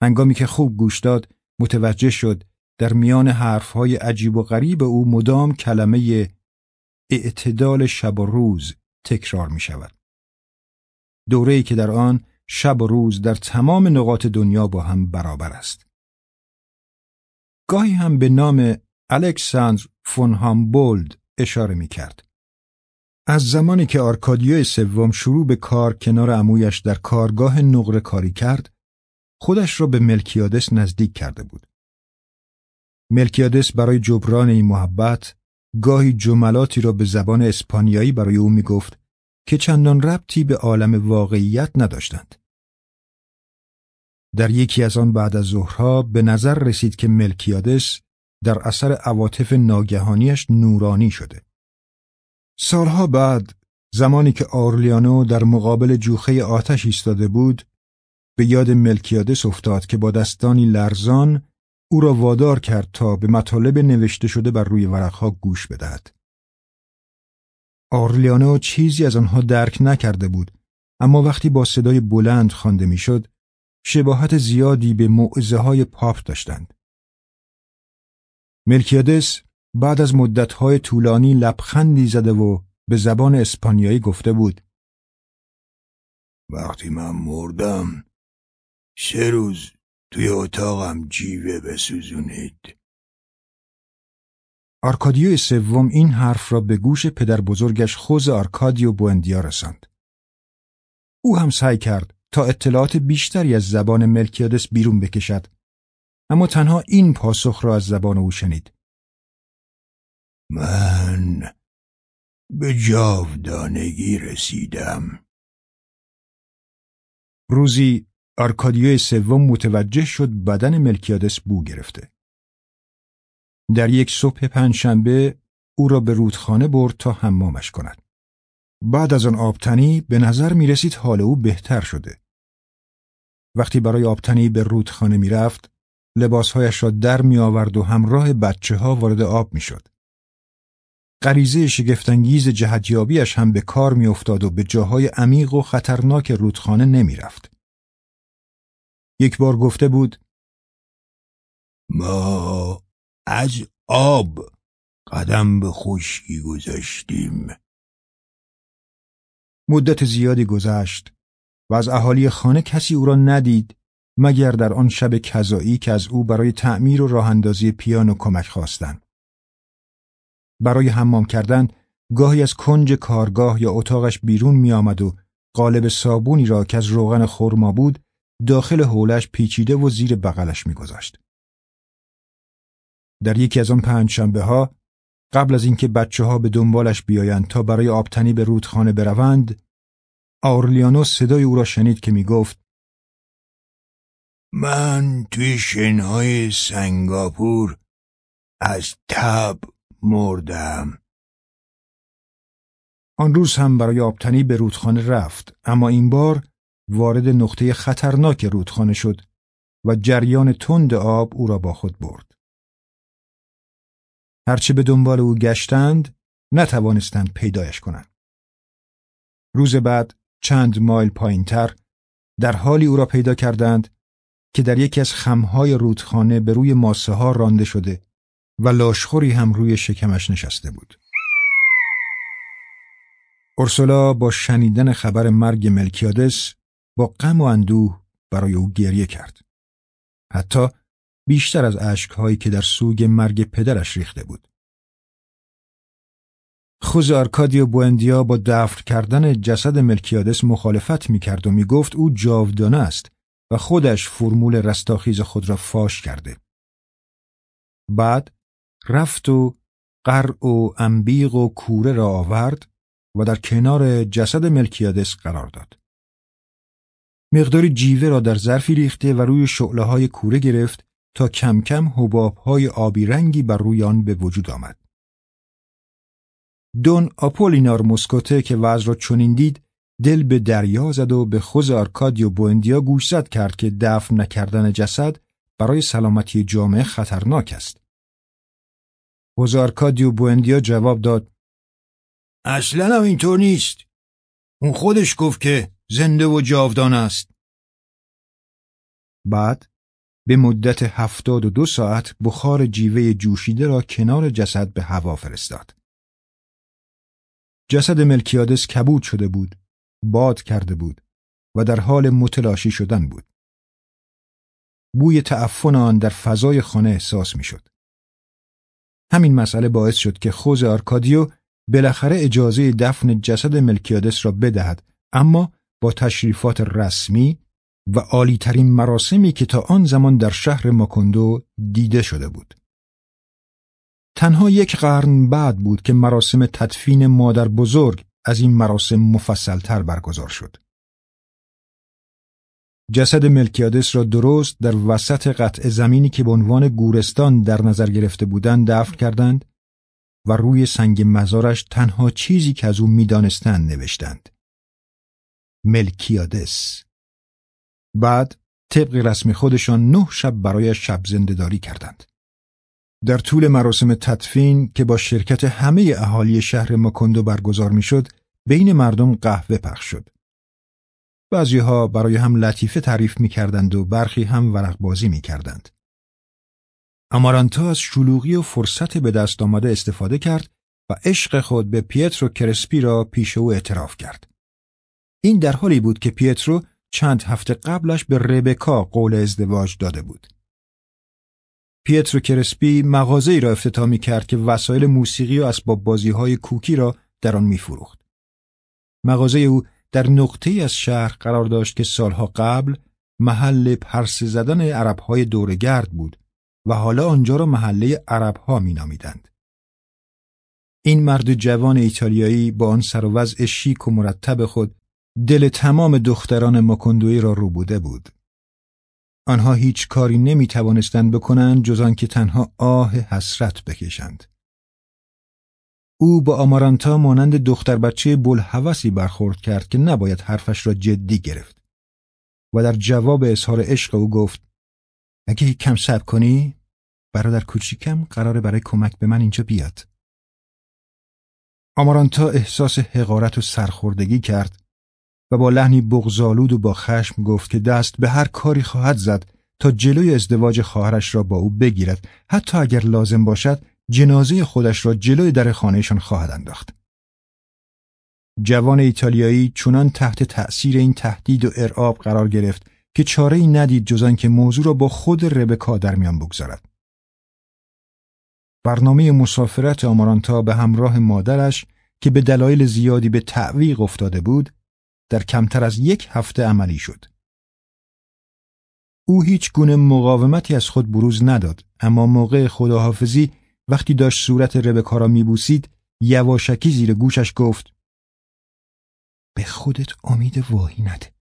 هنگامی که خوب گوش داد متوجه شد در میان حرفهای عجیب و غریب او مدام کلمه اعتدال شب و روز تکرار می شود. دوره‌ای که در آن شب و روز در تمام نقاط دنیا با هم برابر است. گاهی هم به نام الکساندر فون هامبولد اشاره می کرد. از زمانی که آرکادیو سوم شروع به کار کنار عمویش در کارگاه نقره کاری کرد، خودش را به ملکیادس نزدیک کرده بود. ملکیادس برای جبران این محبت گاهی جملاتی را به زبان اسپانیایی برای او می گفت که چندان ربطی به عالم واقعیت نداشتند. در یکی از آن بعد از ظهرها به نظر رسید که ملکیادس در اثر عواطف ناگهانیش نورانی شده. سالها بعد زمانی که آرلیانو در مقابل جوخه آتش ایستاده بود به یاد ملکیادس افتاد که با دستانی لرزان او را وادار کرد تا به مطالب نوشته شده بر روی ورقها گوش بدهد. آرلیانو چیزی از آنها درک نکرده بود اما وقتی با صدای بلند خوانده می‌شد شباهت زیادی به معزه های پاپ داشتند. ملکیادس بعد از مدتهای طولانی لبخندی زده و به زبان اسپانیایی گفته بود وقتی من مردم سه روز توی اتاقم جیوه بسوزونید آرکادیو سوم این حرف را به گوش پدر بزرگش خوزه آرکادیو بوندیا رساند. او هم سعی کرد تا اطلاعات بیشتری از زبان ملکیادس بیرون بکشد اما تنها این پاسخ را از زبان او شنید. من به جاودانگی رسیدم. روزی آرکادیو سوم متوجه شد بدن ملکیادس بو گرفته. در یک صبح پنجشنبه او را به رودخانه برد تا حمامش کند. بعد از آن آبتنی به نظر می رسید حال او بهتر شده. وقتی برای آبتنی به رودخانه می رفت، لباسهایش را در می آورد و همراه بچه ها وارد آب می شد. غریزه شگفتانگیز جهتیابیش هم به کار می افتاد و به جاهای عمیق و خطرناک رودخانه نمی رفت. یک بار گفته بود ما از آب قدم به خشکی گذاشتیم مدت زیادی گذشت و از اهالی خانه کسی او را ندید مگر در آن شب کذایی که از او برای تعمیر و راه اندازی پیانو کمک خواستند. برای حمام کردن گاهی از کنج کارگاه یا اتاقش بیرون می آمد و قالب صابونی را که از روغن خرما بود داخل حولش پیچیده و زیر بغلش میگذاشت. در یکی از آن پنج شنبه ها قبل از اینکه بچه ها به دنبالش بیایند تا برای آبتنی به رودخانه بروند آورلیانو صدای او را شنید که می گفت من توی شنهای سنگاپور از تب مردم آن روز هم برای آبتنی به رودخانه رفت اما این بار وارد نقطه خطرناک رودخانه شد و جریان تند آب او را با خود برد. هرچه به دنبال او گشتند نتوانستند پیدایش کنند. روز بعد چند مایل پایینتر در حالی او را پیدا کردند که در یکی از خمهای رودخانه به روی ماسه ها رانده شده و لاشخوری هم روی شکمش نشسته بود. اورسولا با شنیدن خبر مرگ ملکیادس با غم و اندوه برای او گریه کرد. حتی بیشتر از اشکهایی که در سوگ مرگ پدرش ریخته بود. خوز آرکادیو بوندیا با دفن کردن جسد ملکیادس مخالفت می‌کرد و می‌گفت او جاودانه است و خودش فرمول رستاخیز خود را فاش کرده. بعد رفت و قرع و انبیق و کوره را آورد و در کنار جسد ملکیادس قرار داد. مقداری جیوه را در ظرفی ریخته و روی شعله های کوره گرفت تا کم کم حباب های آبی رنگی بر روی آن به وجود آمد. دون آپولینار مسکوته که وضع را چنین دید دل به دریا زد و به خوزه آرکادیو بوندیا گوشزد کرد که دفن نکردن جسد برای سلامتی جامعه خطرناک است. خوزه آرکادیو بوندیا جواب داد اصلا هم اینطور نیست. اون خودش گفت که زنده و جاودان است. بعد به مدت هفتاد و دو ساعت بخار جیوه جوشیده را کنار جسد به هوا فرستاد. جسد ملکیادس کبود شده بود، باد کرده بود و در حال متلاشی شدن بود. بوی تعفن آن در فضای خانه احساس می شد. همین مسئله باعث شد که خوز آرکادیو بالاخره اجازه دفن جسد ملکیادس را بدهد اما با تشریفات رسمی و عالیترین مراسمی که تا آن زمان در شهر ماکندو دیده شده بود. تنها یک قرن بعد بود که مراسم تدفین مادر بزرگ از این مراسم مفصلتر برگزار شد. جسد ملکیادس را درست در وسط قطع زمینی که به عنوان گورستان در نظر گرفته بودند دفن کردند و روی سنگ مزارش تنها چیزی که از او می‌دانستند نوشتند. ملکیادس بعد طبق رسم خودشان نه شب برای شب زندهداری کردند. در طول مراسم تدفین که با شرکت همه اهالی شهر ماکندو برگزار می‌شد، بین مردم قهوه پخش شد. بعضیها برای هم لطیفه تعریف می کردند و برخی هم ورق بازی می کردند. امارانتا از شلوغی و فرصت به دست آمده استفاده کرد و عشق خود به پیترو کرسپی را پیش او اعتراف کرد. این در حالی بود که پیترو چند هفته قبلش به ربکا قول ازدواج داده بود. پیترو کرسپی مغازه را افتتاح می کرد که وسایل موسیقی و اسباب بازی های کوکی را در آن می فروخت. مغازه او در نقطه از شهر قرار داشت که سالها قبل محل پرس زدن عربهای دورگرد بود و حالا آنجا را محله عربها می نامیدند. این مرد جوان ایتالیایی با آن سر و وضع شیک و مرتب خود دل تمام دختران مکندوی را روبوده بود. آنها هیچ کاری نمی توانستند بکنند جز آنکه تنها آه حسرت بکشند. او با آمارانتا مانند دختر بچه بلحوثی برخورد کرد که نباید حرفش را جدی گرفت و در جواب اظهار عشق او گفت اگه کم صبر کنی برادر کوچیکم قراره برای کمک به من اینجا بیاد. آمارانتا احساس حقارت و سرخوردگی کرد و با لحنی بغزالود و با خشم گفت که دست به هر کاری خواهد زد تا جلوی ازدواج خواهرش را با او بگیرد حتی اگر لازم باشد جنازه خودش را جلوی در خانهشان خواهد انداخت. جوان ایتالیایی چنان تحت تأثیر این تهدید و ارعاب قرار گرفت که چاره ای ندید جز که موضوع را با خود ربکا در میان بگذارد. برنامه مسافرت آمارانتا به همراه مادرش که به دلایل زیادی به تعویق افتاده بود در کمتر از یک هفته عملی شد. او هیچ گونه مقاومتی از خود بروز نداد اما موقع خداحافظی وقتی داشت صورت ربکا را میبوسید یواشکی زیر گوشش گفت به خودت امید واهی نده.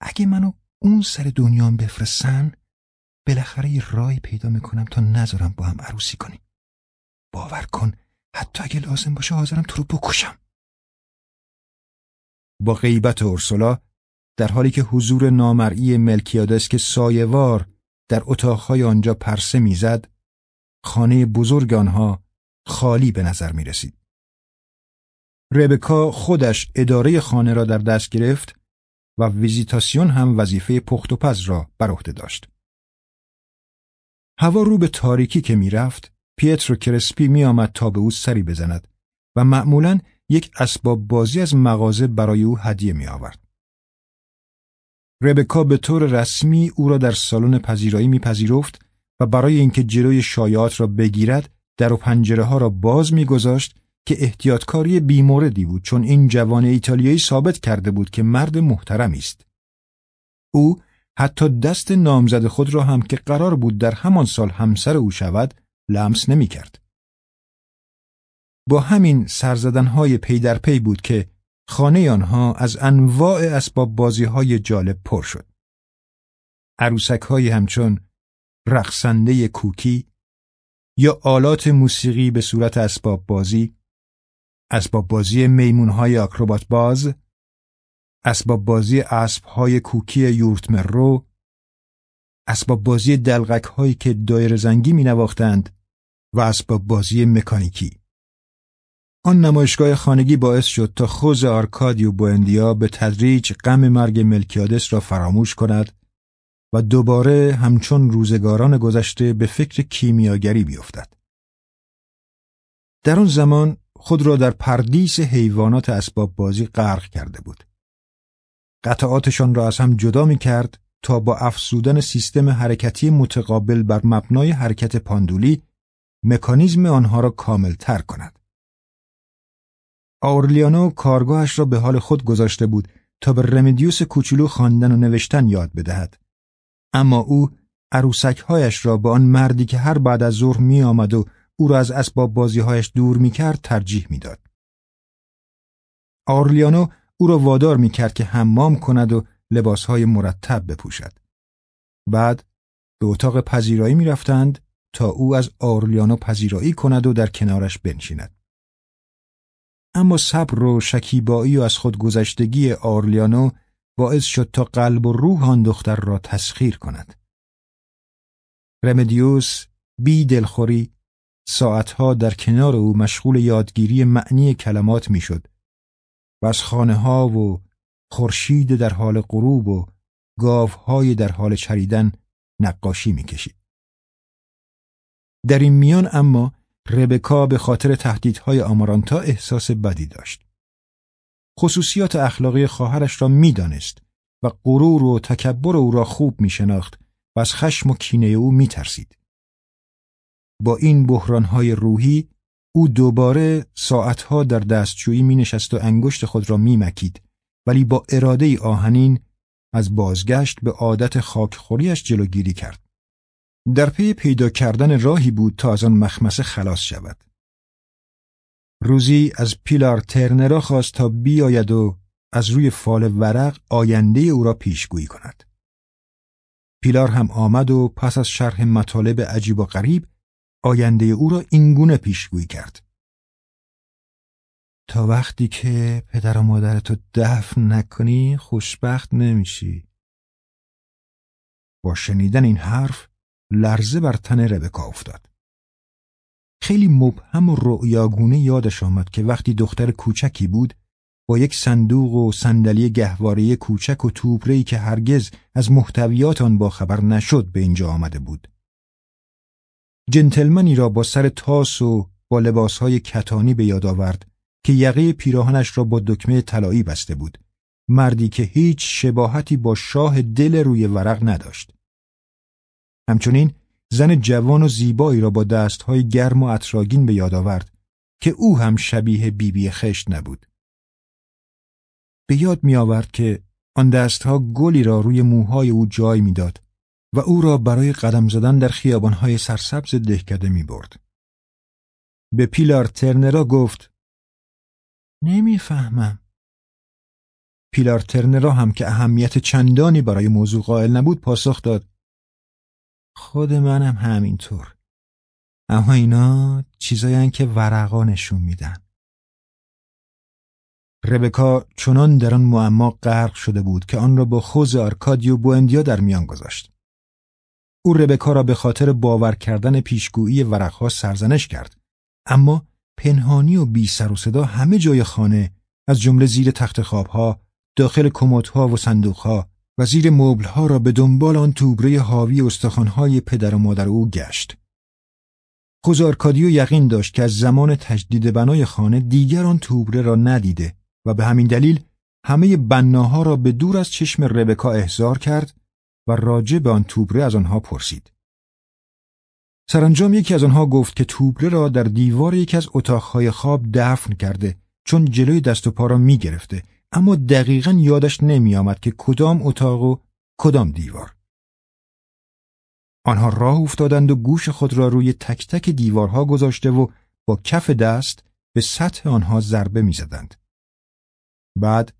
اگه منو اون سر دنیام بفرستن بالاخره یه رای پیدا می‌کنم تا نذارم با هم عروسی کنیم باور کن حتی اگه لازم باشه حاضرم تو رو بکشم. با غیبت اورسولا در حالی که حضور نامرئی ملکیادس که سایوار در اتاقهای آنجا پرسه می‌زد خانه بزرگ آنها خالی به نظر می رسید. ربکا خودش اداره خانه را در دست گرفت و ویزیتاسیون هم وظیفه پخت و پز را بر عهده داشت. هوا رو به تاریکی که می‌رفت، پیترو کرسپی می آمد تا به او سری بزند و معمولا یک اسباب بازی از مغازه برای او هدیه می آورد. ربکا به طور رسمی او را در سالن پذیرایی میپذیرفت و برای اینکه جلوی شایعات را بگیرد در و پنجره ها را باز میگذاشت که احتیاطکاری بیموردی بود چون این جوان ایتالیایی ثابت کرده بود که مرد محترمی است. او حتی دست نامزد خود را هم که قرار بود در همان سال همسر او شود لمس نمی کرد. با همین سرزدنهای پی در پی بود که خانه آنها از انواع اسباب بازی های جالب پر شد. عروسک های همچون رقصنده کوکی یا آلات موسیقی به صورت اسباب بازی، اسباب بازی میمون های آکروبات باز، اسباب بازی اسب های کوکی یورتمه رو، اسباب بازی دلقک که دایر زنگی می نواختند و اسباب بازی مکانیکی. آن نمایشگاه خانگی باعث شد تا خوزه آرکادیو بوئندیا به تدریج غم مرگ ملکیادس را فراموش کند و دوباره همچون روزگاران گذشته به فکر کیمیاگری بیفتد. در آن زمان خود را در پردیس حیوانات اسباب بازی غرق کرده بود. قطعاتشان را از هم جدا می کرد تا با افزودن سیستم حرکتی متقابل بر مبنای حرکت پاندولی مکانیزم آنها را کامل تر کند. آورلیانو کارگاهش را به حال خود گذاشته بود تا به رمدیوس کوچولو خواندن و نوشتن یاد بدهد. اما او عروسکهایش را به آن مردی که هر بعد از ظهر می آمد و او را از اسباب بازیهایش دور می کرد ترجیح می داد. آورلیانو او را وادار می کرد که حمام کند و لباسهای مرتب بپوشد. بعد به اتاق پذیرایی می رفتند تا او از آورلیانو پذیرایی کند و در کنارش بنشیند. اما صبر و شکیبایی و از خودگذشتگی آرلیانو باعث شد تا قلب و روح آن دختر را تسخیر کند. رمدیوس بی دلخوری ساعتها در کنار او مشغول یادگیری معنی کلمات می‌شد و از خانه ها و خورشید در حال غروب و گاوهای در حال چریدن نقاشی می‌کشید. در این میان اما ربکا به خاطر تهدیدهای آمارانتا احساس بدی داشت. خصوصیات اخلاقی خواهرش را می‌دانست و غرور و تکبر او را خوب می شناخت و از خشم و کینه او می ترسید. با این بحرانهای روحی او دوباره ساعتها در دستشویی می نشست و انگشت خود را می مکید ولی با اراده آهنین از بازگشت به عادت خاکخوریش جلوگیری کرد. در پی پیدا کردن راهی بود تا از آن مخمسه خلاص شود. روزی از پیلار ترنرا خواست تا بیاید و از روی فال ورق آینده او را پیشگویی کند. پیلار هم آمد و پس از شرح مطالب عجیب و غریب آینده او را اینگونه پیشگویی کرد. تا وقتی که پدر و مادرتو دفن نکنی خوشبخت نمیشی. با شنیدن این حرف لرزه بر تن ربکا افتاد. خیلی مبهم و رؤیاگونه یادش آمد که وقتی دختر کوچکی بود با یک صندوق و صندلی گهواره کوچک و توبرهی که هرگز از محتویات آن خبر نشد به اینجا آمده بود. جنتلمنی را با سر تاس و با لباسهای کتانی به یاد آورد که یقه پیراهنش را با دکمه طلایی بسته بود. مردی که هیچ شباهتی با شاه دل روی ورق نداشت. همچنین زن جوان و زیبایی را با دستهای گرم و اطراگین به یاد آورد که او هم شبیه بیبی بی خشت نبود. به یاد می آورد که آن دستها گلی را روی موهای او جای می‌داد و او را برای قدم زدن در خیابانهای سرسبز دهکده می برد. به پیلار ترنرا گفت نمی‌فهمم پیلار ترنرا هم که اهمیت چندانی برای موضوع قائل نبود پاسخ داد خود منم همینطور. اما اینا چیزایی که ورقا نشون میدن. ربکا چنان در آن معما غرق شده بود که آن را با خوز آرکادیو بوندیا در میان گذاشت. او ربکا را به خاطر باور کردن پیشگویی ورقها سرزنش کرد. اما پنهانی و بی سر و صدا همه جای خانه از جمله زیر تخت خوابها داخل کمدها و صندوقها و زیر مبلها را به دنبال آن توبره حاوی استخوانهای پدر و مادر او گشت. خوزارکادیو یقین داشت که از زمان تجدید بنای خانه دیگر آن توبره را ندیده و به همین دلیل همه بناها را به دور از چشم ربکا احضار کرد و راجع به آن توبره از آنها پرسید. سرانجام یکی از آنها گفت که توبره را در دیوار یکی از اتاقهای خواب دفن کرده چون جلوی دست و پا را می گرفته اما دقیقا یادش نمی آمد که کدام اتاق و کدام دیوار. آنها راه افتادند و گوش خود را روی تک تک دیوارها گذاشته و با کف دست به سطح آنها ضربه می‌زدند. بعد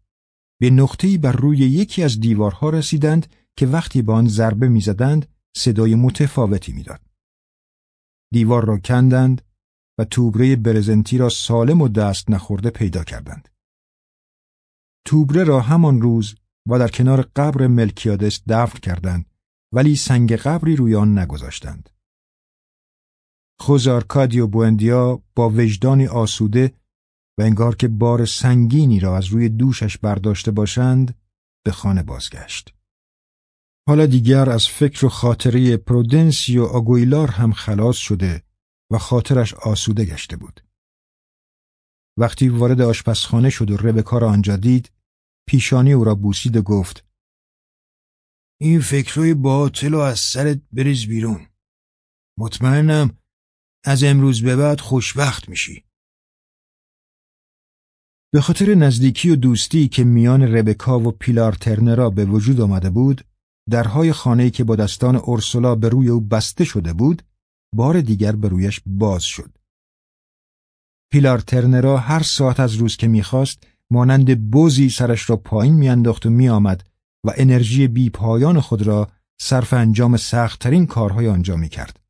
به نقطه‌ای بر روی یکی از دیوارها رسیدند که وقتی به آن ضربه می‌زدند صدای متفاوتی می‌داد. دیوار را کندند و توبره برزنتی را سالم و دست نخورده پیدا کردند. توبره را همان روز و در کنار قبر ملکیادس دفن کردند ولی سنگ قبری روی آن نگذاشتند. خوزارکادی و بوندیا با وجدانی آسوده و انگار که بار سنگینی را از روی دوشش برداشته باشند به خانه بازگشت. حالا دیگر از فکر و خاطره پرودنسی و آگویلار هم خلاص شده و خاطرش آسوده گشته بود. وقتی وارد آشپزخانه شد و ربکا را آنجا دید، پیشانی او را بوسید و گفت این فکرهای باطل و از سرت بریز بیرون. مطمئنم از امروز به بعد خوشبخت میشی. به خاطر نزدیکی و دوستی که میان ربکا و پیلار ترنرا به وجود آمده بود، درهای خانه‌ای که با دستان اورسولا به روی او بسته شده بود، بار دیگر به رویش باز شد. پیلار ترنرا هر ساعت از روز که می‌خواست مانند بوزی سرش را پایین میانداخت و میآمد و انرژی بی پایان خود را صرف انجام سختترین کارهای آنجا می‌کرد.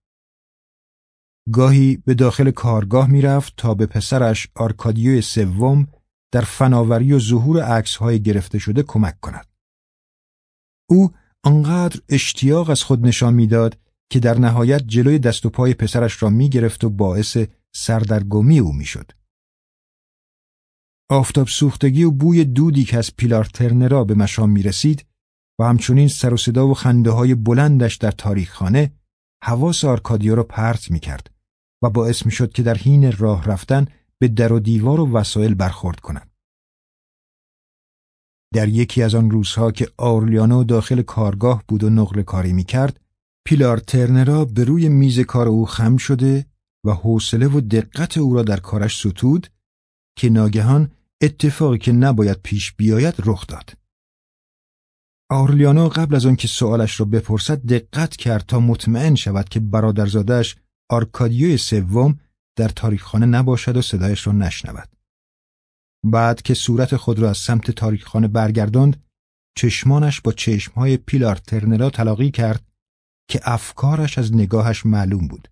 گاهی به داخل کارگاه می‌رفت تا به پسرش آرکادیو سوم در فناوری و ظهور عکسهای گرفته شده کمک کند. او آنقدر اشتیاق از خود نشان می‌داد که در نهایت جلوی دست و پای پسرش را می‌گرفت و باعث سردرگمی او می‌شد. آفتاب سوختگی و بوی دودی که از پیلار ترنرا به مشام می رسید و همچنین سر و صدا و خنده های بلندش در تاریخ خانه حواس آرکادیا را پرت می کرد و باعث می شد که در حین راه رفتن به در و دیوار و وسایل برخورد کند. در یکی از آن روزها که آرلیانو داخل کارگاه بود و نقل کاری می کرد، پیلار ترنرا به روی میز کار او خم شده و حوصله و دقت او را در کارش ستود که ناگهان اتفاقی که نباید پیش بیاید رخ داد. آرلیانو قبل از آنکه سوالش را بپرسد دقت کرد تا مطمئن شود که برادرزادش آرکادیو سوم در تاریخخانه نباشد و صدایش را نشنود. بعد که صورت خود را از سمت تاریخخانه برگرداند، چشمانش با چشمهای پیلار ترنلا تلاقی کرد که افکارش از نگاهش معلوم بود.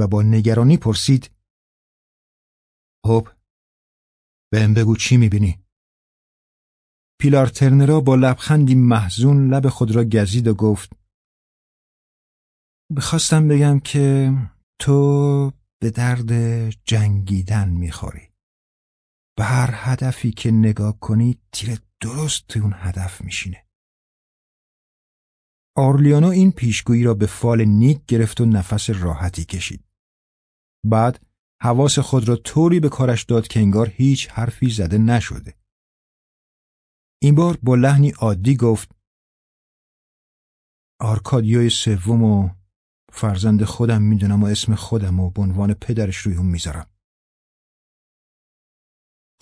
و با نگرانی پرسید خب بهم بگو چی می‌بینی؟ پیلار ترنرا با لبخندی محزون لب خود را گزید و گفت بخواستم بگم که تو به درد جنگیدن می‌خوری. به هر هدفی که نگاه کنی تیر درست توی اون هدف میشینه. آرلیانو این پیشگویی را به فال نیک گرفت و نفس راحتی کشید. بعد حواس خود را طوری به کارش داد که انگار هیچ حرفی زده نشده. این بار با لحنی عادی گفت آرکادیوی سوم و فرزند خودم می‌دونم و اسم خودم و به عنوان پدرش روی اون می‌ذارم.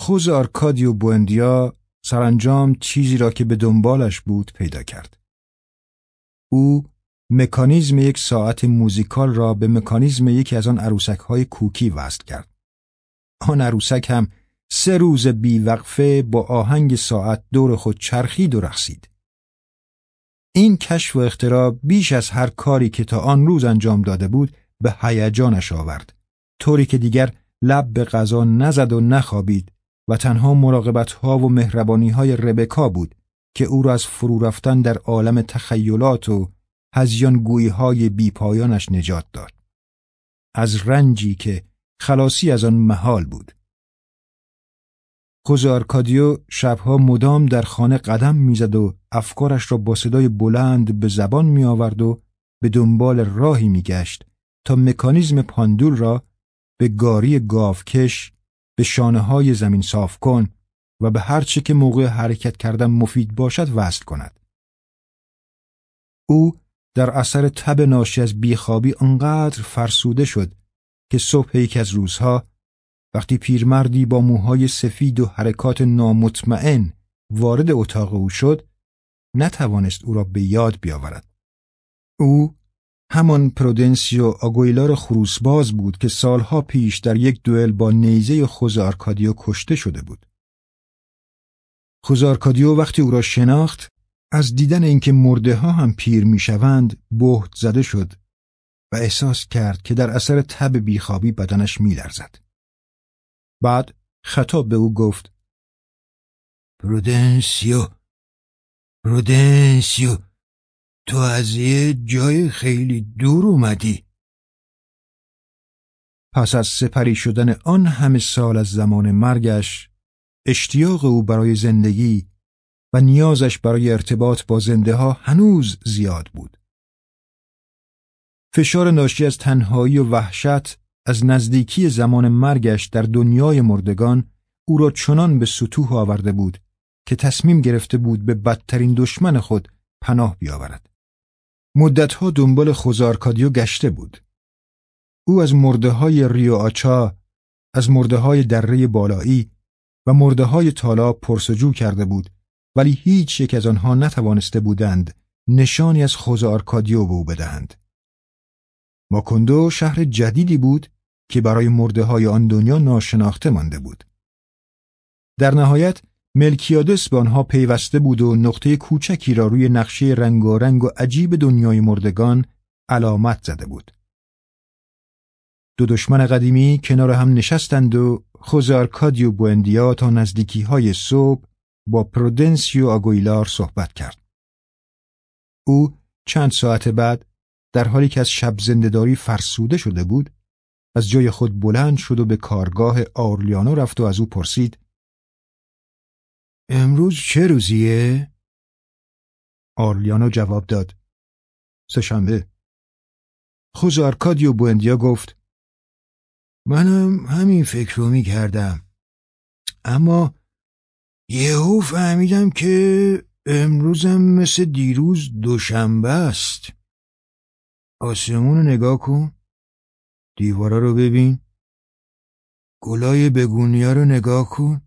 خوز آرکادیو بوندیا سرانجام چیزی را که به دنبالش بود پیدا کرد. او مکانیزم یک ساعت موزیکال را به مکانیزم یکی از آن عروسک های کوکی وصل کرد. آن عروسک هم سه روز بیوقفه با آهنگ ساعت دور خود چرخید و رقصید. این کشف و اختراع بیش از هر کاری که تا آن روز انجام داده بود به هیجانش آورد طوری که دیگر لب به غذا نزد و نخوابید و تنها مراقبت ها و مهربانی های ربکا بود که او را از فرو رفتن در عالم تخیلات و هزیان گویی های بیپایانش نجات داد. از رنجی که خلاصی از آن محال بود. خوز آرکادیو شبها مدام در خانه قدم می‌زد و افکارش را با صدای بلند به زبان می آورد و به دنبال راهی میگشت تا مکانیزم پاندول را به گاری گاوکش به شانه های زمین صاف کن و به هر چه که موقع حرکت کردن مفید باشد وصل کند. او در اثر تب ناشی از بیخوابی انقدر فرسوده شد که صبح یکی از روزها وقتی پیرمردی با موهای سفید و حرکات نامطمئن وارد اتاق او شد نتوانست او را به یاد بیاورد. او همان پرودنسیو آگویلار خروسباز بود که سالها پیش در یک دوئل با نیزه خوزه آرکادیو کشته شده بود. خوزه آرکادیو وقتی او را شناخت از دیدن اینکه مرده ها هم پیر می‌شوند بهت زده شد و احساس کرد که در اثر تب بیخوابی بدنش میلرزد. بعد خطاب به او گفت پرودنسیو پرودنسیو تو از یه جای خیلی دور اومدی پس از سپری شدن آن همه سال از زمان مرگش اشتیاق او برای زندگی و نیازش برای ارتباط با زنده ها هنوز زیاد بود. فشار ناشی از تنهایی و وحشت از نزدیکی زمان مرگش در دنیای مردگان او را چنان به سطوح آورده بود که تصمیم گرفته بود به بدترین دشمن خود پناه بیاورد. مدتها دنبال خوزارکادیو گشته بود. او از مرده های ریو آچا، از مرده های دره بالایی و مرده های تالا پرسجو کرده بود ولی هیچ یک از آنها نتوانسته بودند نشانی از خوز آرکادیو به او بدهند. ماکندو شهر جدیدی بود که برای مرده های آن دنیا ناشناخته مانده بود. در نهایت ملکیادس به آنها پیوسته بود و نقطه کوچکی را روی نقشه رنگارنگ و عجیب دنیای مردگان علامت زده بود. دو دشمن قدیمی کنار هم نشستند و خوزارکادیو بوندیا تا نزدیکی های صبح با پرودنسیو آگویلار صحبت کرد. او چند ساعت بعد در حالی که از شب زندهداری فرسوده شده بود از جای خود بلند شد و به کارگاه آرلیانو رفت و از او پرسید امروز چه روزیه؟ آرلیانو جواب داد سهشنبه خوز آرکادیو بوندیا گفت منم همین فکر رو می کردم اما یهو فهمیدم که امروزم مثل دیروز دوشنبه است. آسمون رو نگاه کن. دیوارا رو ببین. گلای بگونیا رو نگاه کن.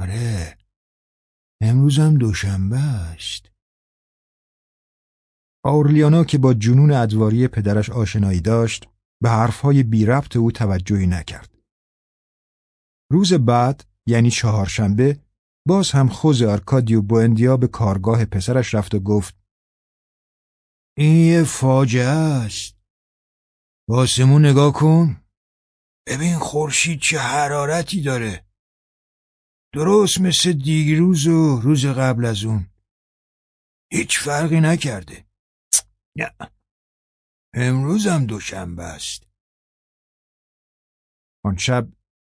آره امروزم دوشنبه است. آورلیانا که با جنون ادواری پدرش آشنایی داشت به حرفهای بی ربط او توجهی نکرد. روز بعد یعنی چهارشنبه باز هم خوز آرکادیو بوندیا به کارگاه پسرش رفت و گفت این یه فاجعه است. باسمون نگاه کن. ببین خورشید چه حرارتی داره. درست مثل دیروز و روز قبل از اون. هیچ فرقی نکرده. نه. امروزم دوشنبه است. آن شب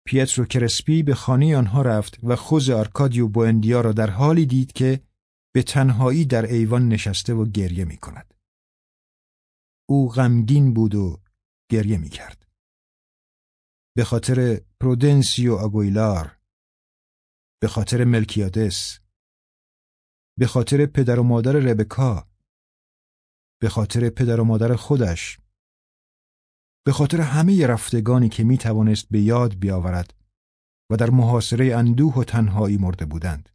پیترو کرسپی به خانه آنها رفت و خوزه آرکادیو بوئندیا را در حالی دید که به تنهایی در ایوان نشسته و گریه می کند. او غمگین بود و گریه می کرد. به خاطر پرودنسیو آگویلار به خاطر ملکیادس به خاطر پدر و مادر ربکا به خاطر پدر و مادر خودش به خاطر همه رفتگانی که می توانست به یاد بیاورد و در محاصره اندوه و تنهایی مرده بودند.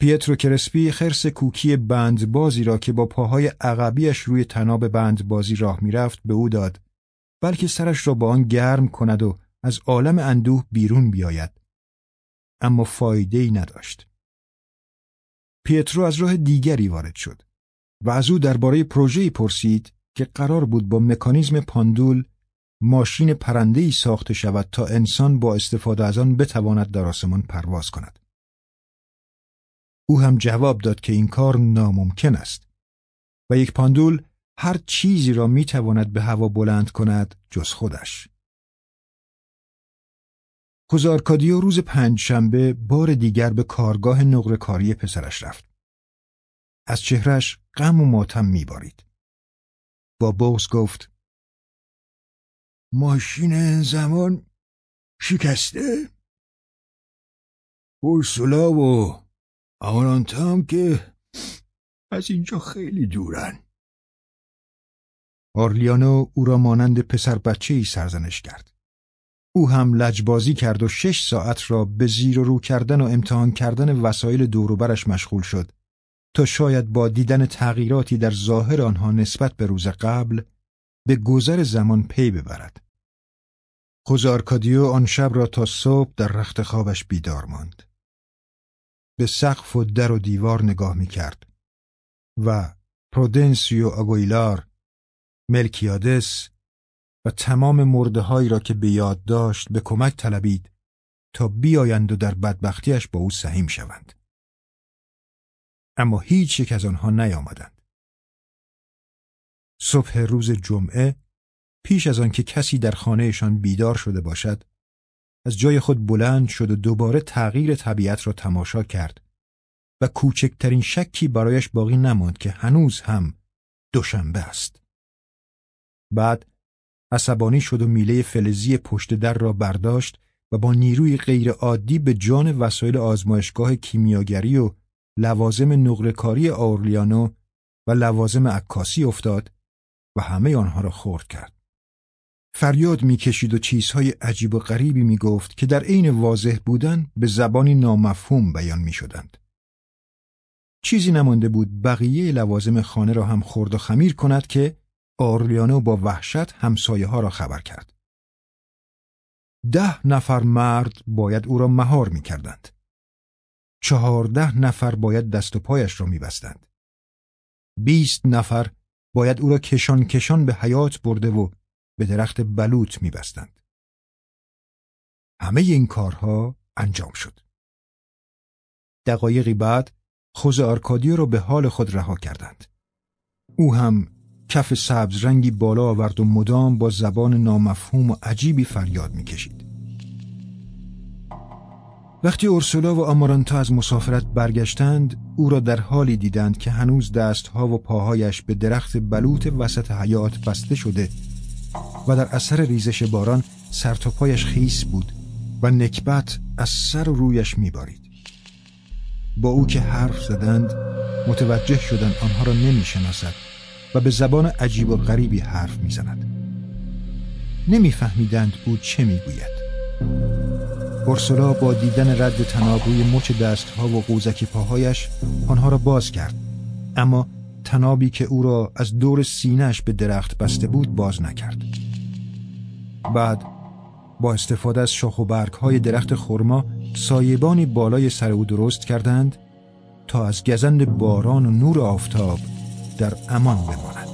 پیترو کرسپی خرس کوکی بندبازی را که با پاهای عقبیش روی تناب بندبازی راه می‌رفت به او داد بلکه سرش را با آن گرم کند و از عالم اندوه بیرون بیاید اما فایده ای نداشت پیترو از راه دیگری وارد شد و از او درباره پروژه‌ای پرسید که قرار بود با مکانیزم پاندول ماشین پرنده ای ساخته شود تا انسان با استفاده از آن بتواند در آسمان پرواز کند. او هم جواب داد که این کار ناممکن است و یک پاندول هر چیزی را می تواند به هوا بلند کند جز خودش. خوزارکادیو روز پنج شنبه بار دیگر به کارگاه نقره کاری پسرش رفت. از چهرش غم و ماتم میبارید. با بغز گفت ماشین زمان شکسته؟ اورسولا و آمارانتا هم که از اینجا خیلی دورن. آرلیانو او را مانند پسر بچه ای سرزنش کرد. او هم لجبازی کرد و شش ساعت را به زیر و رو کردن و امتحان کردن وسایل دوروبرش مشغول شد تا شاید با دیدن تغییراتی در ظاهر آنها نسبت به روز قبل به گذر زمان پی ببرد. خوزه آرکادیو آن شب را تا صبح در رختخوابش بیدار ماند. به سقف و در و دیوار نگاه می کرد و پرودنسیو آگویلار، ملکیادس و تمام مرده‌هایی را که به یاد داشت به کمک طلبید تا بیایند و در بدبختیش با او سهیم شوند. اما هیچ یک از آنها نیامدند. صبح روز جمعه پیش از آن که کسی در خانهشان بیدار شده باشد از جای خود بلند شد و دوباره تغییر طبیعت را تماشا کرد و کوچکترین شکی برایش باقی نماند که هنوز هم دوشنبه است. بعد عصبانی شد و میله فلزی پشت در را برداشت و با نیروی غیرعادی به جان وسایل آزمایشگاه کیمیاگری و لوازم نقرهکاری آورلیانو و لوازم عکاسی افتاد و همه آنها را خورد کرد. فریاد می‌کشید و چیزهای عجیب و غریبی می‌گفت که در عین واضح بودن به زبانی نامفهوم بیان می‌شدند. چیزی نمانده بود بقیه لوازم خانه را هم خورد و خمیر کند که آرلیانو با وحشت همسایه ها را خبر کرد. ده نفر مرد باید او را مهار می کردند. چهارده نفر باید دست و پایش را می بستند. بیست نفر باید او را کشان کشان به حیات برده و به درخت بلوط می بستند. همه این کارها انجام شد. دقایقی بعد خوز آرکادیو را به حال خود رها کردند. او هم کف سبز رنگی بالا آورد و مدام با زبان نامفهوم و عجیبی فریاد می‌کشید. وقتی اورسولا و آمارانتا از مسافرت برگشتند او را در حالی دیدند که هنوز دستها و پاهایش به درخت بلوط وسط حیات بسته شده و در اثر ریزش باران سر تا پایش خیس بود و نکبت از سر و رویش میبارید. با او که حرف زدند متوجه شدند آنها را نمی‌شناسد و به زبان عجیب و غریبی حرف می‌زند. نمیفهمیدند او چه می‌گوید. اورسولا با دیدن رد تناب روی مچ دستها و قوزک پاهایش آنها را باز کرد. اما تنابی که او را از دور سینهش به درخت بسته بود باز نکرد. بعد با استفاده از شاخ و برگ های درخت خرما سایبانی بالای سر او درست کردند تا از گزند باران و نور آفتاب در امان بماند.